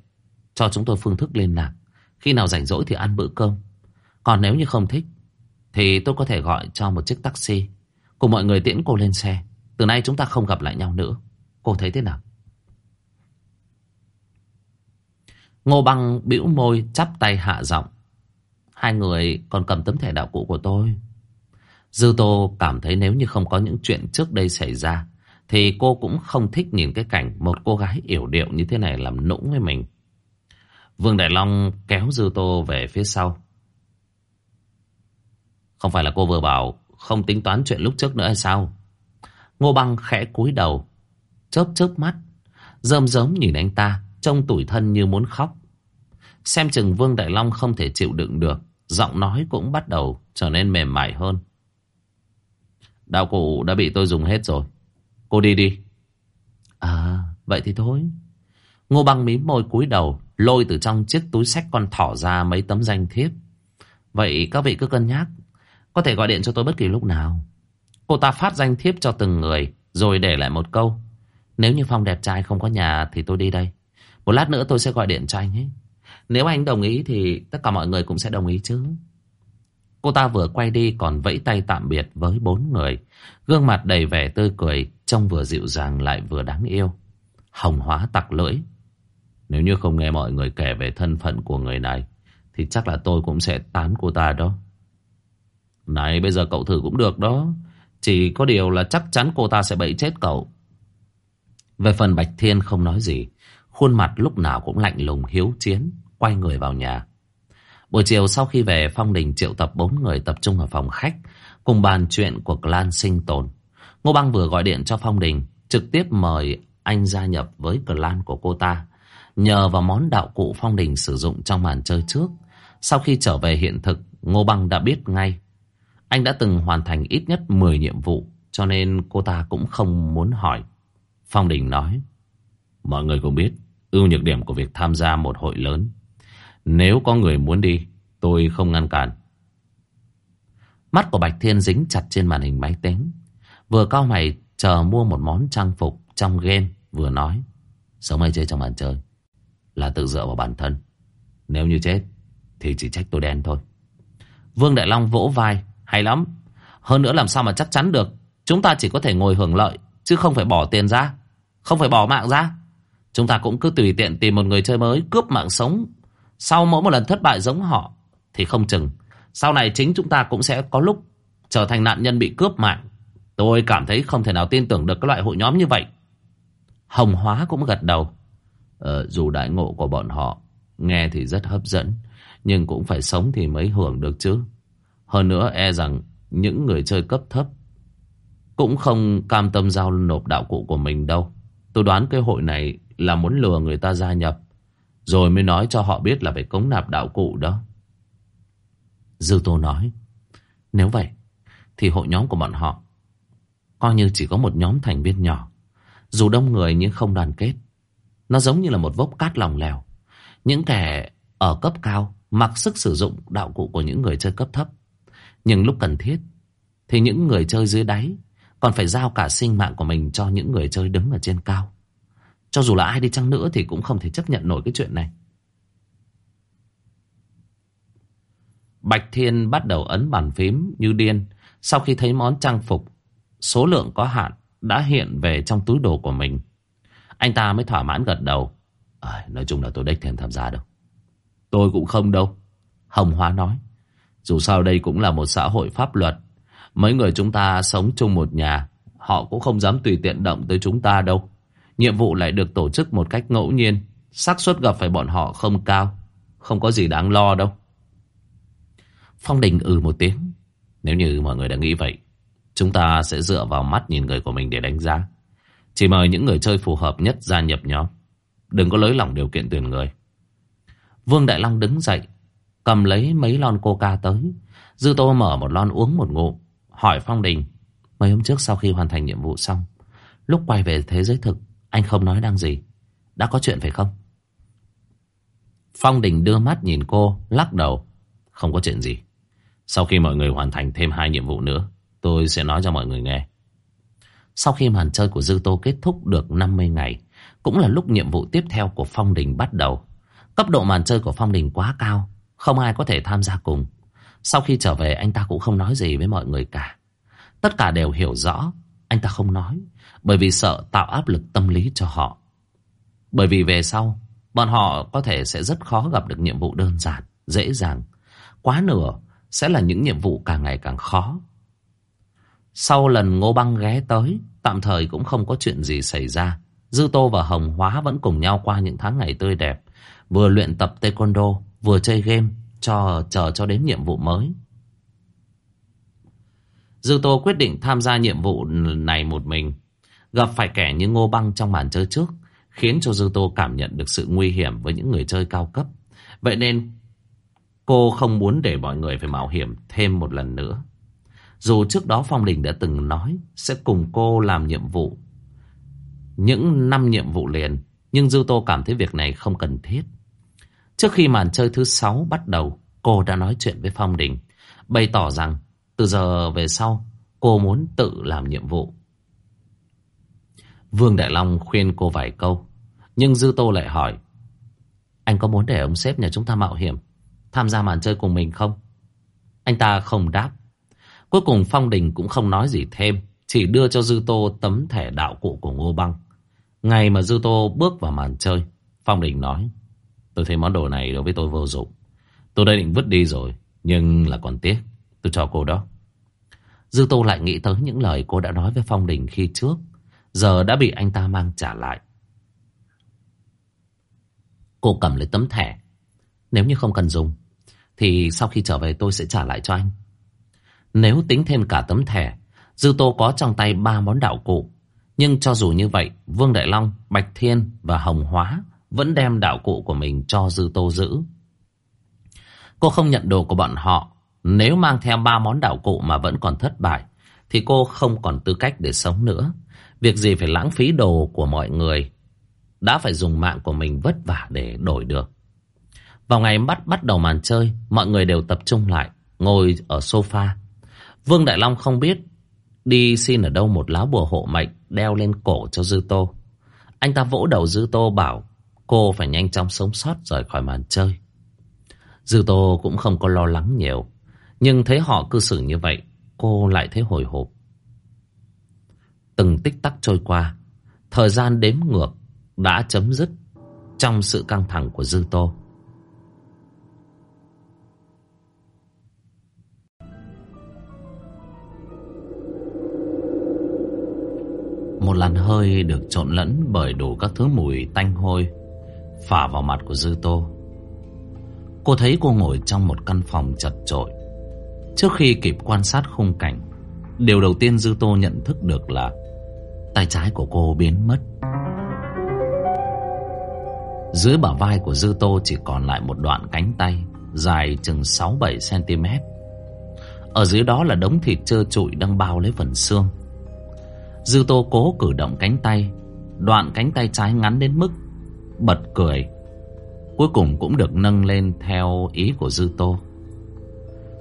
Cho chúng tôi phương thức liên lạc. Khi nào rảnh rỗi thì ăn bữa cơm. Còn nếu như không thích, Thì tôi có thể gọi cho một chiếc taxi. Cùng mọi người tiễn cô lên xe. Từ nay chúng ta không gặp lại nhau nữa. Cô thấy thế nào? Ngô Băng bĩu môi, chắp tay hạ giọng. Hai người còn cầm tấm thẻ đạo cụ của tôi. Dư Tô cảm thấy nếu như không có những chuyện trước đây xảy ra, thì cô cũng không thích nhìn cái cảnh một cô gái yểu điệu như thế này làm nũng với mình. Vương Đại Long kéo Dư Tô về phía sau. Không phải là cô vừa bảo không tính toán chuyện lúc trước nữa hay sao? Ngô Băng khẽ cúi đầu chớp chớp mắt, rơm rớm nhìn anh ta, trông tủi thân như muốn khóc. Xem chừng Vương Đại Long không thể chịu đựng được, giọng nói cũng bắt đầu trở nên mềm mại hơn. Đạo cụ đã bị tôi dùng hết rồi. Cô đi đi. À, vậy thì thôi. Ngô băng mím môi cúi đầu, lôi từ trong chiếc túi sách con thỏ ra mấy tấm danh thiếp. Vậy các vị cứ cân nhắc, có thể gọi điện cho tôi bất kỳ lúc nào. Cô ta phát danh thiếp cho từng người, rồi để lại một câu. Nếu như Phong đẹp trai không có nhà thì tôi đi đây. Một lát nữa tôi sẽ gọi điện cho anh ấy. Nếu anh đồng ý thì tất cả mọi người cũng sẽ đồng ý chứ. Cô ta vừa quay đi còn vẫy tay tạm biệt với bốn người. Gương mặt đầy vẻ tươi cười, trông vừa dịu dàng lại vừa đáng yêu. Hồng hóa tặc lưỡi. Nếu như không nghe mọi người kể về thân phận của người này, thì chắc là tôi cũng sẽ tán cô ta đó. Này bây giờ cậu thử cũng được đó. Chỉ có điều là chắc chắn cô ta sẽ bậy chết cậu. Về phần Bạch Thiên không nói gì. Khuôn mặt lúc nào cũng lạnh lùng hiếu chiến. Quay người vào nhà. Buổi chiều sau khi về Phong Đình triệu tập bốn người tập trung ở phòng khách cùng bàn chuyện của clan sinh tồn. Ngô Băng vừa gọi điện cho Phong Đình trực tiếp mời anh gia nhập với clan của cô ta. Nhờ vào món đạo cụ Phong Đình sử dụng trong màn chơi trước. Sau khi trở về hiện thực, Ngô Băng đã biết ngay. Anh đã từng hoàn thành ít nhất 10 nhiệm vụ, cho nên cô ta cũng không muốn hỏi. Phong Đình nói, Mọi người cũng biết, ưu nhược điểm của việc tham gia một hội lớn. Nếu có người muốn đi, tôi không ngăn cản. Mắt của Bạch Thiên dính chặt trên màn hình máy tính. Vừa cao mày chờ mua một món trang phục trong game, vừa nói. Sống hay chơi trong màn chơi là tự dựa vào bản thân. Nếu như chết thì chỉ trách tôi đen thôi. Vương Đại Long vỗ vai. Hay lắm. Hơn nữa làm sao mà chắc chắn được. Chúng ta chỉ có thể ngồi hưởng lợi. Chứ không phải bỏ tiền ra. Không phải bỏ mạng ra. Chúng ta cũng cứ tùy tiện tìm một người chơi mới cướp mạng sống. Sau mỗi một lần thất bại giống họ thì không chừng. Sau này chính chúng ta cũng sẽ có lúc trở thành nạn nhân bị cướp mạng. Tôi cảm thấy không thể nào tin tưởng được cái loại hội nhóm như vậy. Hồng Hóa cũng gật đầu. Ờ, dù đại ngộ của bọn họ nghe thì rất hấp dẫn, nhưng cũng phải sống thì mới hưởng được chứ. Hơn nữa e rằng những người chơi cấp thấp cũng không cam tâm giao nộp đạo cụ của mình đâu. Tôi đoán cái hội này là muốn lừa người ta gia nhập, rồi mới nói cho họ biết là phải cống nạp đạo cụ đó. Dư Tô nói, nếu vậy thì hội nhóm của bọn họ coi như chỉ có một nhóm thành viên nhỏ. Dù đông người nhưng không đoàn kết. Nó giống như là một vốc cát lòng lèo. Những kẻ ở cấp cao mặc sức sử dụng đạo cụ của những người chơi cấp thấp. Nhưng lúc cần thiết thì những người chơi dưới đáy còn phải giao cả sinh mạng của mình cho những người chơi đứng ở trên cao. Cho dù là ai đi chăng nữa thì cũng không thể chấp nhận nổi cái chuyện này. Bạch Thiên bắt đầu ấn bàn phím như điên. Sau khi thấy món trang phục, số lượng có hạn đã hiện về trong túi đồ của mình. Anh ta mới thỏa mãn gật đầu. À, nói chung là tôi đích thêm tham gia đâu. Tôi cũng không đâu. Hồng Hoa nói. Dù sao đây cũng là một xã hội pháp luật. Mấy người chúng ta sống chung một nhà. Họ cũng không dám tùy tiện động tới chúng ta đâu. Nhiệm vụ lại được tổ chức một cách ngẫu nhiên. xác suất gặp phải bọn họ không cao. Không có gì đáng lo đâu. Phong Đình ừ một tiếng. Nếu như mọi người đã nghĩ vậy, chúng ta sẽ dựa vào mắt nhìn người của mình để đánh giá. Chỉ mời những người chơi phù hợp nhất gia nhập nhóm. Đừng có lới lỏng điều kiện tuyển người. Vương Đại Long đứng dậy, cầm lấy mấy lon coca tới. Dư Tô mở một lon uống một ngụm, hỏi Phong Đình. Mấy hôm trước sau khi hoàn thành nhiệm vụ xong, lúc quay về thế giới thực, anh không nói đang gì. Đã có chuyện phải không? Phong Đình đưa mắt nhìn cô, lắc đầu. Không có chuyện gì. Sau khi mọi người hoàn thành thêm hai nhiệm vụ nữa, tôi sẽ nói cho mọi người nghe. Sau khi màn chơi của Dư Tô kết thúc được 50 ngày, cũng là lúc nhiệm vụ tiếp theo của Phong Đình bắt đầu. Cấp độ màn chơi của Phong Đình quá cao, không ai có thể tham gia cùng. Sau khi trở về anh ta cũng không nói gì với mọi người cả. Tất cả đều hiểu rõ, anh ta không nói, bởi vì sợ tạo áp lực tâm lý cho họ. Bởi vì về sau, bọn họ có thể sẽ rất khó gặp được nhiệm vụ đơn giản, dễ dàng. Quá nửa sẽ là những nhiệm vụ càng ngày càng khó. Sau lần Ngô Băng ghé tới, tạm thời cũng không có chuyện gì xảy ra. Dư Tô và Hồng Hóa vẫn cùng nhau qua những tháng ngày tươi đẹp. Vừa luyện tập taekwondo, vừa chơi game, cho chờ cho đến nhiệm vụ mới. Dư Tô quyết định tham gia nhiệm vụ này một mình. Gặp phải kẻ như Ngô Băng trong màn chơi trước, khiến cho Dư Tô cảm nhận được sự nguy hiểm với những người chơi cao cấp. Vậy nên, cô không muốn để mọi người phải mạo hiểm thêm một lần nữa. Dù trước đó Phong Đình đã từng nói sẽ cùng cô làm nhiệm vụ. Những năm nhiệm vụ liền, nhưng Dư Tô cảm thấy việc này không cần thiết. Trước khi màn chơi thứ sáu bắt đầu, cô đã nói chuyện với Phong Đình, bày tỏ rằng từ giờ về sau cô muốn tự làm nhiệm vụ. Vương Đại Long khuyên cô vài câu, nhưng Dư Tô lại hỏi, anh có muốn để ông sếp nhà chúng ta mạo hiểm, tham gia màn chơi cùng mình không? Anh ta không đáp, Cuối cùng Phong Đình cũng không nói gì thêm, chỉ đưa cho Dư Tô tấm thẻ đạo cụ của Ngô Băng. Ngày mà Dư Tô bước vào màn chơi, Phong Đình nói, tôi thấy món đồ này đối với tôi vô dụng. Tôi đã định vứt đi rồi, nhưng là còn tiếc, tôi cho cô đó. Dư Tô lại nghĩ tới những lời cô đã nói với Phong Đình khi trước, giờ đã bị anh ta mang trả lại. Cô cầm lấy tấm thẻ, nếu như không cần dùng, Thì sau khi trở về tôi sẽ trả lại cho anh Nếu tính thêm cả tấm thẻ Dư Tô có trong tay ba món đạo cụ Nhưng cho dù như vậy Vương Đại Long, Bạch Thiên và Hồng Hóa vẫn đem đạo cụ của mình cho Dư Tô giữ. Cô không nhận đồ của bọn họ. Nếu mang theo ba món đạo cụ mà vẫn còn thất bại, Thì cô không còn tư cách để sống nữa. Việc gì phải lãng phí đồ của mọi người Đã phải dùng mạng của mình vất vả để đổi được. Vào ngày bắt bắt đầu màn chơi, Mọi người đều tập trung lại, Ngồi ở sofa. Vương Đại Long không biết Đi xin ở đâu một lá bùa hộ mệnh Đeo lên cổ cho Dư Tô. Anh ta vỗ đầu Dư Tô bảo Cô phải nhanh chóng sống sót rời khỏi màn chơi. Dư Tô cũng không có lo lắng nhiều, Nhưng thấy họ cư xử như vậy, Cô lại thấy hồi hộp. Từng tích tắc trôi qua, Thời gian đếm ngược Đã chấm dứt Trong sự căng thẳng của Dư Tô. Một làn hơi được trộn lẫn bởi đủ các thứ mùi tanh hôi Phả vào mặt của Dư Tô. Cô thấy cô ngồi trong một căn phòng chật chội. Trước khi kịp quan sát khung cảnh, Điều đầu tiên Dư Tô nhận thức được là Tay trái của cô biến mất. Dưới bả vai của Dư Tô chỉ còn lại một đoạn cánh tay Dài chừng 6-7cm Ở dưới đó là đống thịt trơ trụi đang bao lấy phần xương. Dư Tô cố cử động cánh tay. Đoạn cánh tay trái ngắn đến mức Bật cười. Cuối cùng cũng được nâng lên theo ý của Dư Tô.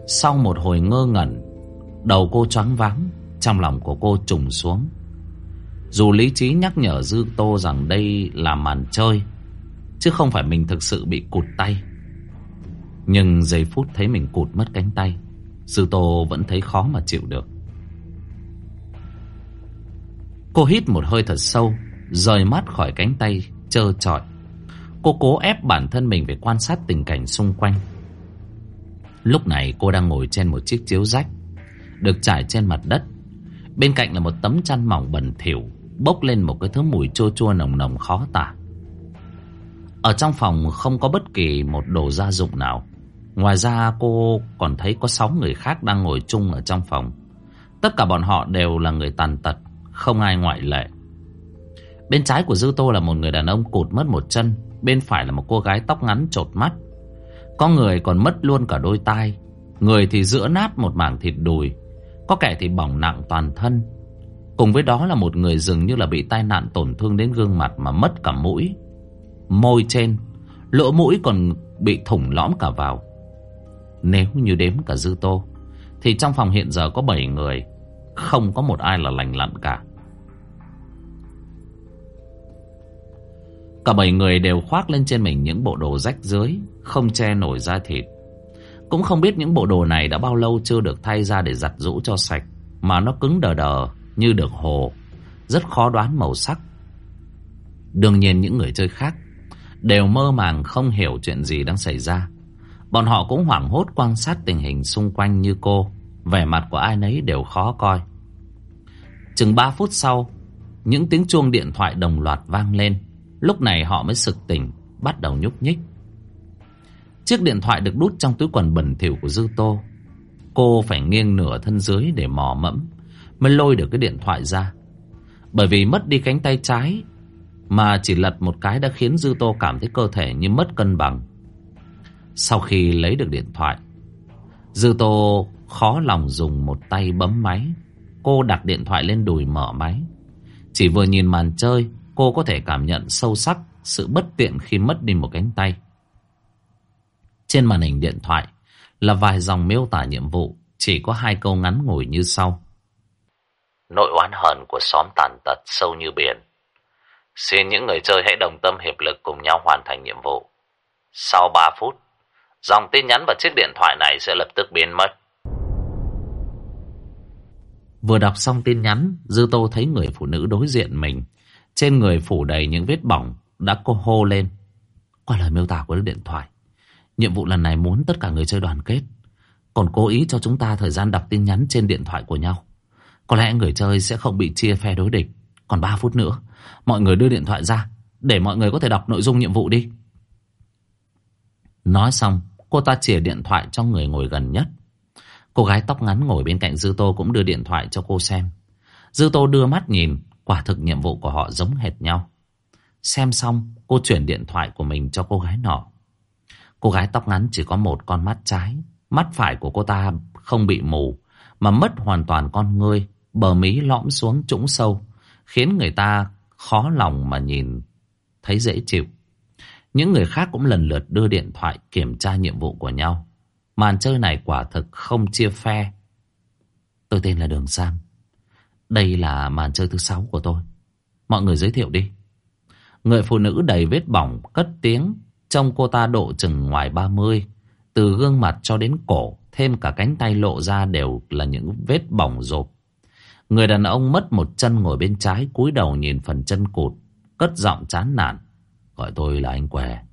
Sau một hồi ngơ ngẩn, Đầu cô choáng váng, Trong lòng của cô trùng xuống. Dù lý trí nhắc nhở Dư Tô rằng đây là màn chơi, Chứ không phải mình thực sự bị cụt tay. Nhưng giây phút thấy mình cụt mất cánh tay, Dư Tô vẫn thấy khó mà chịu được. Cô hít một hơi thật sâu, Rời mắt khỏi cánh tay, trơ trọi. Cô cố ép bản thân mình về quan sát tình cảnh xung quanh. Lúc này cô đang ngồi trên một chiếc chiếu rách, Được trải trên mặt đất. Bên cạnh là một tấm chăn mỏng bẩn thỉu, Bốc lên một cái thứ mùi chua chua nồng nồng khó tả. Ở trong phòng không có bất kỳ một đồ gia dụng nào. Ngoài ra cô còn thấy có 6 người khác đang ngồi chung ở trong phòng. Tất cả bọn họ đều là người tàn tật, Không ai ngoại lệ. Bên trái của Dư Tô là một người đàn ông cụt mất một chân. Bên phải là một cô gái tóc ngắn trột mắt. Có người còn mất luôn cả đôi tai. Người thì giữa nát một mảng thịt đùi. Có kẻ thì bỏng nặng toàn thân. Cùng với đó là một người dường như là bị tai nạn tổn thương đến gương mặt mà mất cả mũi. Môi trên, Lỗ mũi còn bị thủng lõm cả vào. Nếu như đếm cả dư tô, Thì trong phòng hiện giờ có 7 người, Không có một ai là lành lặn cả. Cả bảy người đều khoác lên trên mình những bộ đồ rách rưới, không che nổi da thịt. Cũng không biết những bộ đồ này đã bao lâu chưa được thay ra để giặt rũ cho sạch, mà nó cứng đờ đờ như được hồ, rất khó đoán màu sắc. Đương nhiên những người chơi khác đều mơ màng không hiểu chuyện gì đang xảy ra. Bọn họ cũng hoảng hốt quan sát tình hình xung quanh như cô, vẻ mặt của ai nấy đều khó coi. Chừng 3 phút sau, những tiếng chuông điện thoại đồng loạt vang lên. Lúc này họ mới sực tỉnh, Bắt đầu nhúc nhích. Chiếc điện thoại được đút trong túi quần bẩn thỉu của Dư Tô. Cô phải nghiêng nửa thân dưới để mò mẫm, Mới lôi được cái điện thoại ra. Bởi vì mất đi cánh tay trái, Mà chỉ lật một cái đã khiến Dư Tô cảm thấy cơ thể như mất cân bằng. Sau khi lấy được điện thoại, Dư Tô khó lòng dùng một tay bấm máy. Cô đặt điện thoại lên đùi mở máy. Chỉ vừa nhìn màn chơi cô có thể cảm nhận sâu sắc sự bất tiện khi mất đi một cánh tay. Trên màn hình điện thoại là vài dòng miêu tả nhiệm vụ, chỉ có hai câu ngắn ngủi như sau. Nội oán hận của xóm tàn tật sâu như biển. Xin những người chơi hãy đồng tâm hiệp lực cùng nhau hoàn thành nhiệm vụ. Sau 3 phút, dòng tin nhắn và chiếc điện thoại này sẽ lập tức biến mất. Vừa đọc xong tin nhắn, Dư Tô thấy người phụ nữ đối diện mình trên người phủ đầy những vết bỏng Đã cô hô lên. Qua lời miêu tả của điện thoại, Nhiệm vụ lần này muốn tất cả người chơi đoàn kết. Còn cố ý cho chúng ta thời gian đọc tin nhắn trên điện thoại của nhau. Có lẽ người chơi sẽ không bị chia phe đối địch. Còn 3 phút nữa, Mọi người đưa điện thoại ra, Để mọi người có thể đọc nội dung nhiệm vụ đi. Nói xong, Cô ta chìa điện thoại cho người ngồi gần nhất. Cô gái tóc ngắn ngồi bên cạnh Dư Tô cũng đưa điện thoại cho cô xem. Dư Tô đưa mắt nhìn Quả thực nhiệm vụ của họ giống hệt nhau. Xem xong, cô chuyển điện thoại của mình cho cô gái nọ. Cô gái tóc ngắn chỉ có một con mắt trái, Mắt phải của cô ta không bị mù, Mà mất hoàn toàn con ngươi, Bờ mí lõm xuống trũng sâu, Khiến người ta khó lòng mà nhìn, Thấy dễ chịu. Những người khác cũng lần lượt đưa điện thoại Kiểm tra nhiệm vụ của nhau. Màn chơi này quả thực không chia phe. Tôi tên là Đường Sam. Đây là màn chơi thứ sáu của tôi. Mọi người giới thiệu đi. Người phụ nữ đầy vết bỏng Cất tiếng Trông cô ta độ chừng ngoài 30 Từ gương mặt cho đến cổ Thêm cả cánh tay lộ ra đều là những vết bỏng rộp. Người đàn ông mất một chân ngồi bên trái cúi đầu nhìn phần chân cụt Cất giọng chán nản. Gọi tôi là anh què.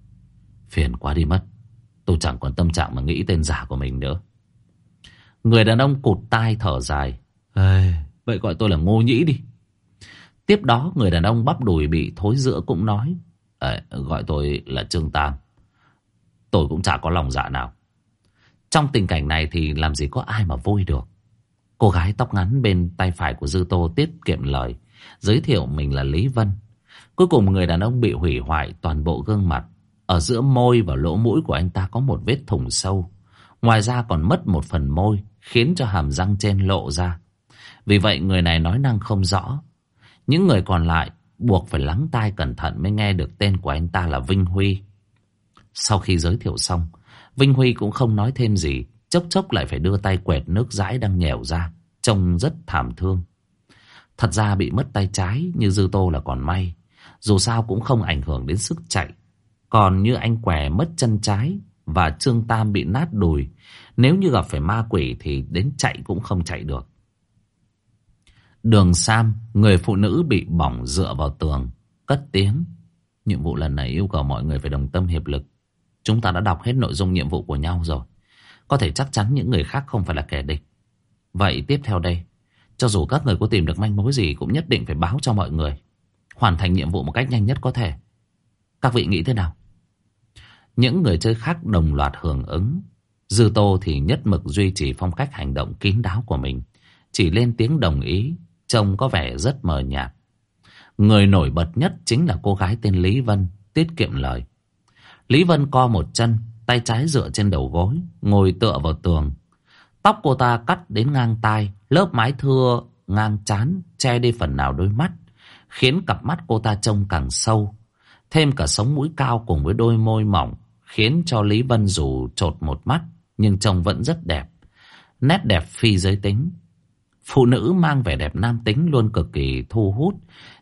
Phiền quá đi mất. Tôi chẳng còn tâm trạng mà nghĩ tên giả của mình nữa. Người đàn ông cụt tai thở dài. Ê, Vậy gọi tôi là ngô nhĩ đi. Tiếp đó người đàn ông bắp đùi bị thối giữa cũng nói à, Gọi tôi là Trương Tam. Tôi cũng chả có lòng dạ nào. Trong tình cảnh này thì làm gì có ai mà vui được. Cô gái tóc ngắn bên tay phải của Dư Tô tiết kiệm lời Giới thiệu mình là Lý Vân. Cuối cùng người đàn ông bị hủy hoại toàn bộ gương mặt. Ở giữa môi và lỗ mũi của anh ta có một vết thủng sâu. Ngoài ra còn mất một phần môi Khiến cho hàm răng trên lộ ra. Vì vậy người này nói năng không rõ Những người còn lại buộc phải lắng tai cẩn thận mới nghe được tên của anh ta là Vinh Huy. Sau khi giới thiệu xong, Vinh Huy cũng không nói thêm gì, chốc chốc lại phải đưa tay quẹt nước dãi đang nhèo ra, trông rất thảm thương. Thật ra bị mất tay trái như Dư Tô là còn may, dù sao cũng không ảnh hưởng đến sức chạy. Còn như anh què mất chân trái và Trương Tam bị nát đùi, nếu như gặp phải ma quỷ thì đến chạy cũng không chạy được. Đường Sam, người phụ nữ bị bỏng dựa vào tường, cất tiếng. Nhiệm vụ lần này yêu cầu mọi người phải đồng tâm hiệp lực. Chúng ta đã đọc hết nội dung nhiệm vụ của nhau rồi. Có thể chắc chắn những người khác không phải là kẻ địch. Vậy tiếp theo đây, cho dù các người có tìm được manh mối gì cũng nhất định phải báo cho mọi người. Hoàn thành nhiệm vụ một cách nhanh nhất có thể. Các vị nghĩ thế nào? Những người chơi khác đồng loạt hưởng ứng. Dư Tô thì nhất mực duy trì phong cách hành động kín đáo của mình. Chỉ lên tiếng đồng ý Trông có vẻ rất mờ nhạt. Người nổi bật nhất chính là cô gái tên Lý Vân, Tiết kiệm lời. Lý Vân co một chân, Tay trái dựa trên đầu gối, Ngồi tựa vào tường. Tóc cô ta cắt đến ngang tai, Lớp mái thưa ngang chán Che đi phần nào đôi mắt, Khiến cặp mắt cô ta trông càng sâu. Thêm cả sống mũi cao cùng với đôi môi mỏng, Khiến cho Lý Vân dù trột một mắt, Nhưng trông vẫn rất đẹp. Nét đẹp phi giới tính. Phụ nữ mang vẻ đẹp nam tính luôn cực kỳ thu hút.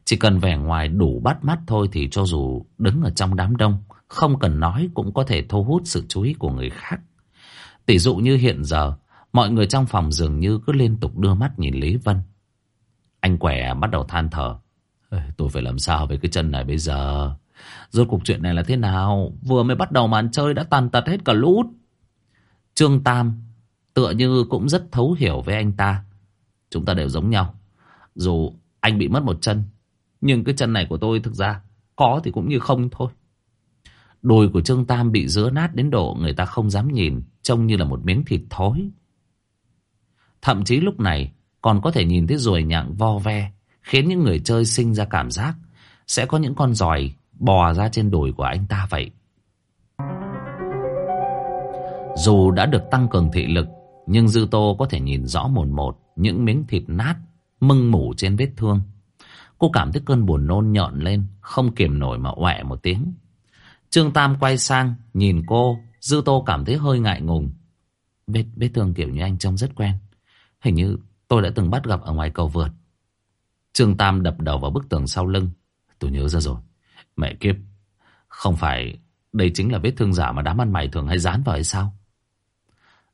Chỉ cần vẻ ngoài đủ bắt mắt thôi thì cho dù đứng ở trong đám đông, không cần nói cũng có thể thu hút sự chú ý của người khác. Tỷ dụ như hiện giờ, mọi người trong phòng dường như cứ liên tục đưa mắt nhìn Lý Vân. Anh quẻ bắt đầu than thở. Tôi phải làm sao với cái chân này bây giờ? Rốt cuộc chuyện này là thế nào? Vừa mới bắt đầu màn chơi đã tàn tật hết cả lút. Trương Tam tựa như cũng rất thấu hiểu với anh ta. Chúng ta đều giống nhau. Dù anh bị mất một chân, nhưng cái chân này của tôi thực ra có thì cũng như không thôi. Đùi của Trương Tam bị dứa nát đến độ người ta không dám nhìn, trông như là một miếng thịt thối. Thậm chí lúc này còn có thể nhìn thấy ruồi nhặng vo ve, khiến những người chơi sinh ra cảm giác sẽ có những con giòi bò ra trên đùi của anh ta vậy. Dù đã được tăng cường thị lực, nhưng Dư Tô có thể nhìn rõ một một những miếng thịt nát, mưng mủ trên vết thương. Cô cảm thấy cơn buồn nôn nhọn lên, không kiềm nổi mà oẹ một tiếng. Trương Tam quay sang, nhìn cô, Dư Tô cảm thấy hơi ngại ngùng. Vết, vết thương kiểu như anh trông rất quen. Hình như tôi đã từng bắt gặp ở ngoài cầu vượt. Trương Tam đập đầu vào bức tường sau lưng. Tôi nhớ ra rồi. Mẹ kiếp, không phải đây chính là vết thương giả mà đám ăn mày thường hay dán vào hay sao?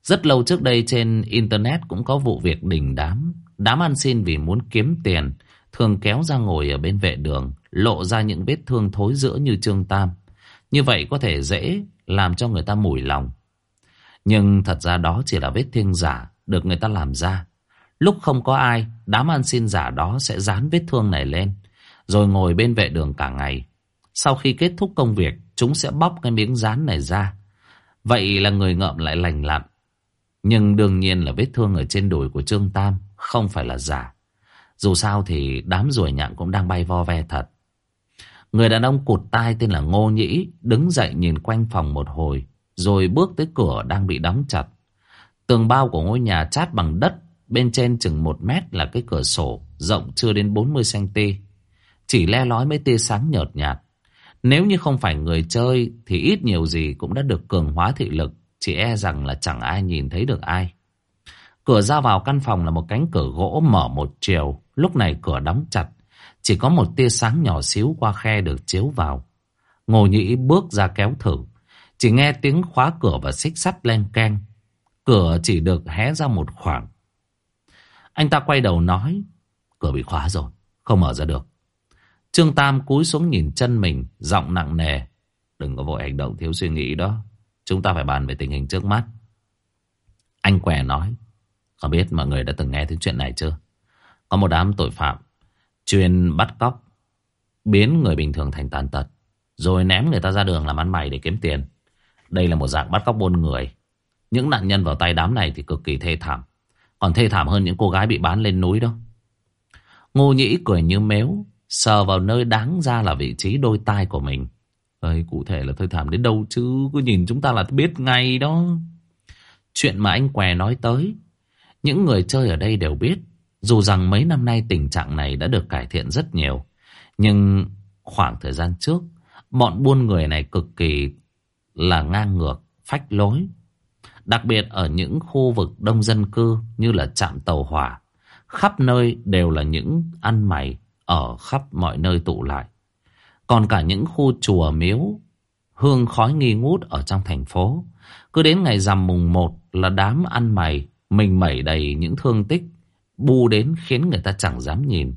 Rất lâu trước đây trên Internet cũng có vụ việc đình đám. Đám ăn xin vì muốn kiếm tiền, thường kéo ra ngồi ở bên vệ đường, lộ ra những vết thương thối giữa như Trương Tam. Như vậy có thể dễ làm cho người ta mùi lòng. Nhưng thật ra đó chỉ là vết thương giả được người ta làm ra. Lúc không có ai, đám ăn xin giả đó sẽ dán vết thương này lên, rồi ngồi bên vệ đường cả ngày. Sau khi kết thúc công việc, chúng sẽ bóc cái miếng dán này ra, Vậy là người ngợm lại lành lặn. Nhưng đương nhiên là vết thương ở trên đùi của Trương Tam không phải là giả. Dù sao thì đám ruồi nhặng cũng đang bay vo ve thật. Người đàn ông cụt tai tên là Ngô Nhĩ đứng dậy nhìn quanh phòng một hồi, rồi bước tới cửa đang bị đóng chặt. Tường bao của ngôi nhà chát bằng đất, bên trên chừng một mét là cái cửa sổ, rộng chưa đến 40cm. Chỉ le lói mấy tia sáng nhợt nhạt. Nếu như không phải người chơi thì ít nhiều gì cũng đã được cường hóa thị lực. Chỉ e rằng là chẳng ai nhìn thấy được ai. Cửa ra vào căn phòng là một cánh cửa gỗ mở một chiều. Lúc này cửa đóng chặt. Chỉ có một tia sáng nhỏ xíu qua khe được chiếu vào. Ngô Nhĩ bước ra kéo thử. Chỉ nghe tiếng khóa cửa và xích sắt len keng. Cửa chỉ được hé ra một khoảng. Anh ta quay đầu nói. Cửa bị khóa rồi. Không mở ra được. Trương Tam cúi xuống nhìn chân mình. Giọng nặng nề. Đừng có vội hành động thiếu suy nghĩ đó. Chúng ta phải bàn về tình hình trước mắt. Anh què nói. Không biết mọi người đã từng nghe thấy chuyện này chưa? Có một đám tội phạm chuyên bắt cóc, biến người bình thường thành tàn tật, rồi ném người ta ra đường làm ăn mày để kiếm tiền. Đây là một dạng bắt cóc buôn người. Những nạn nhân vào tay đám này thì cực kỳ thê thảm. Còn thê thảm hơn những cô gái bị bán lên núi đó. Ngô Nhĩ cười như mếu, sờ vào nơi đáng ra là vị trí đôi tai của mình. Ơi, cụ thể là thê thảm đến đâu chứ, cứ nhìn chúng ta là biết ngay đó. Chuyện mà anh què nói tới, những người chơi ở đây đều biết. Dù rằng mấy năm nay tình trạng này đã được cải thiện rất nhiều. Nhưng khoảng thời gian trước, bọn buôn người này cực kỳ là ngang ngược, phách lối. Đặc biệt ở những khu vực đông dân cư như là trạm tàu hỏa. Khắp nơi đều là những ăn mày ở khắp mọi nơi tụ lại. Còn cả những khu chùa miếu, hương khói nghi ngút ở trong thành phố. Cứ đến ngày rằm mùng 1 là đám ăn mày, mình mẩy đầy những thương tích, bu đến khiến người ta chẳng dám nhìn.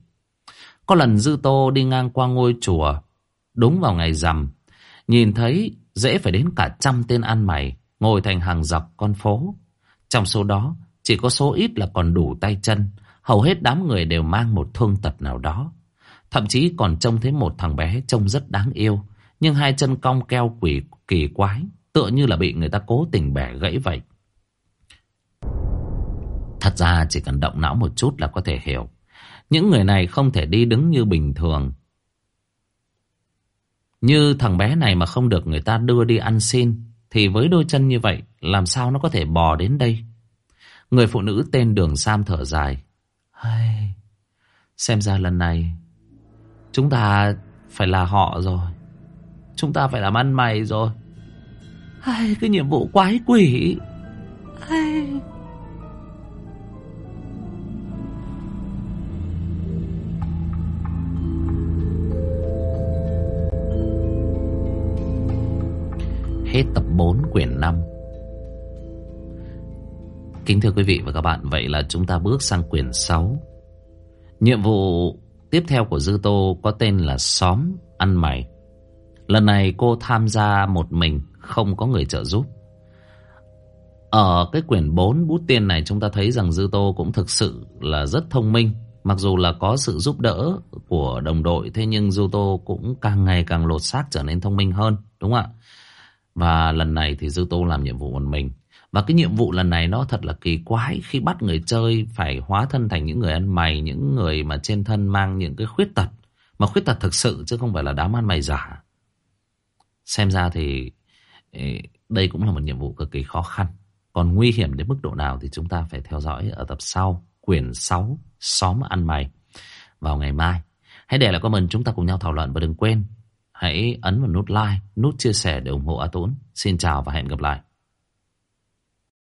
Có lần Dư Tô đi ngang qua ngôi chùa, đúng vào ngày rằm, nhìn thấy dễ phải đến cả trăm tên ăn mày ngồi thành hàng dọc con phố. Trong số đó, chỉ có số ít là còn đủ tay chân, hầu hết đám người đều mang một thương tật nào đó. Thậm chí còn trông thấy một thằng bé trông rất đáng yêu, nhưng hai chân cong keo quỷ kỳ quái, tựa như là bị người ta cố tình bẻ gãy vậy. Thật ra chỉ cần động não một chút là có thể hiểu. Những người này không thể đi đứng như bình thường. Như thằng bé này mà không được người ta đưa đi ăn xin, thì với đôi chân như vậy, làm sao nó có thể bò đến đây? Người phụ nữ tên Đường Sam thở dài. Hay... Xem ra lần này, chúng ta phải là họ rồi. Chúng ta phải làm ăn mày rồi. Hay, cái nhiệm vụ quái quỷ. Hay... Hết tập 4 quyển 5 Kính thưa quý vị và các bạn Vậy là chúng ta bước sang quyển 6 Nhiệm vụ tiếp theo của Dư Tô có tên là Xóm Ăn Mày Lần này cô tham gia một mình, Không có người trợ giúp Ở cái quyển 4 bút tiên này, Chúng ta thấy rằng Dư Tô cũng thực sự là rất thông minh Mặc dù là có sự giúp đỡ của đồng đội, Thế nhưng Dư Tô cũng càng ngày càng lột xác trở nên thông minh hơn, Đúng không ạ? Và lần này thì Dư Tô làm nhiệm vụ một mình. Và cái nhiệm vụ lần này nó thật là kỳ quái khi bắt người chơi phải hóa thân thành những người ăn mày, những người mà trên thân mang những cái khuyết tật. Mà khuyết tật thực sự chứ không phải là đám ăn mày giả. Xem ra thì đây cũng là một nhiệm vụ cực kỳ khó khăn. Còn nguy hiểm đến mức độ nào thì chúng ta phải theo dõi ở tập sau, quyển 6, xóm ăn mày vào ngày mai. Hãy để lại comment chúng ta cùng nhau thảo luận và đừng quên Hãy ấn vào nút like, nút chia sẻ để ủng hộ A Tốn. Xin chào và hẹn gặp lại.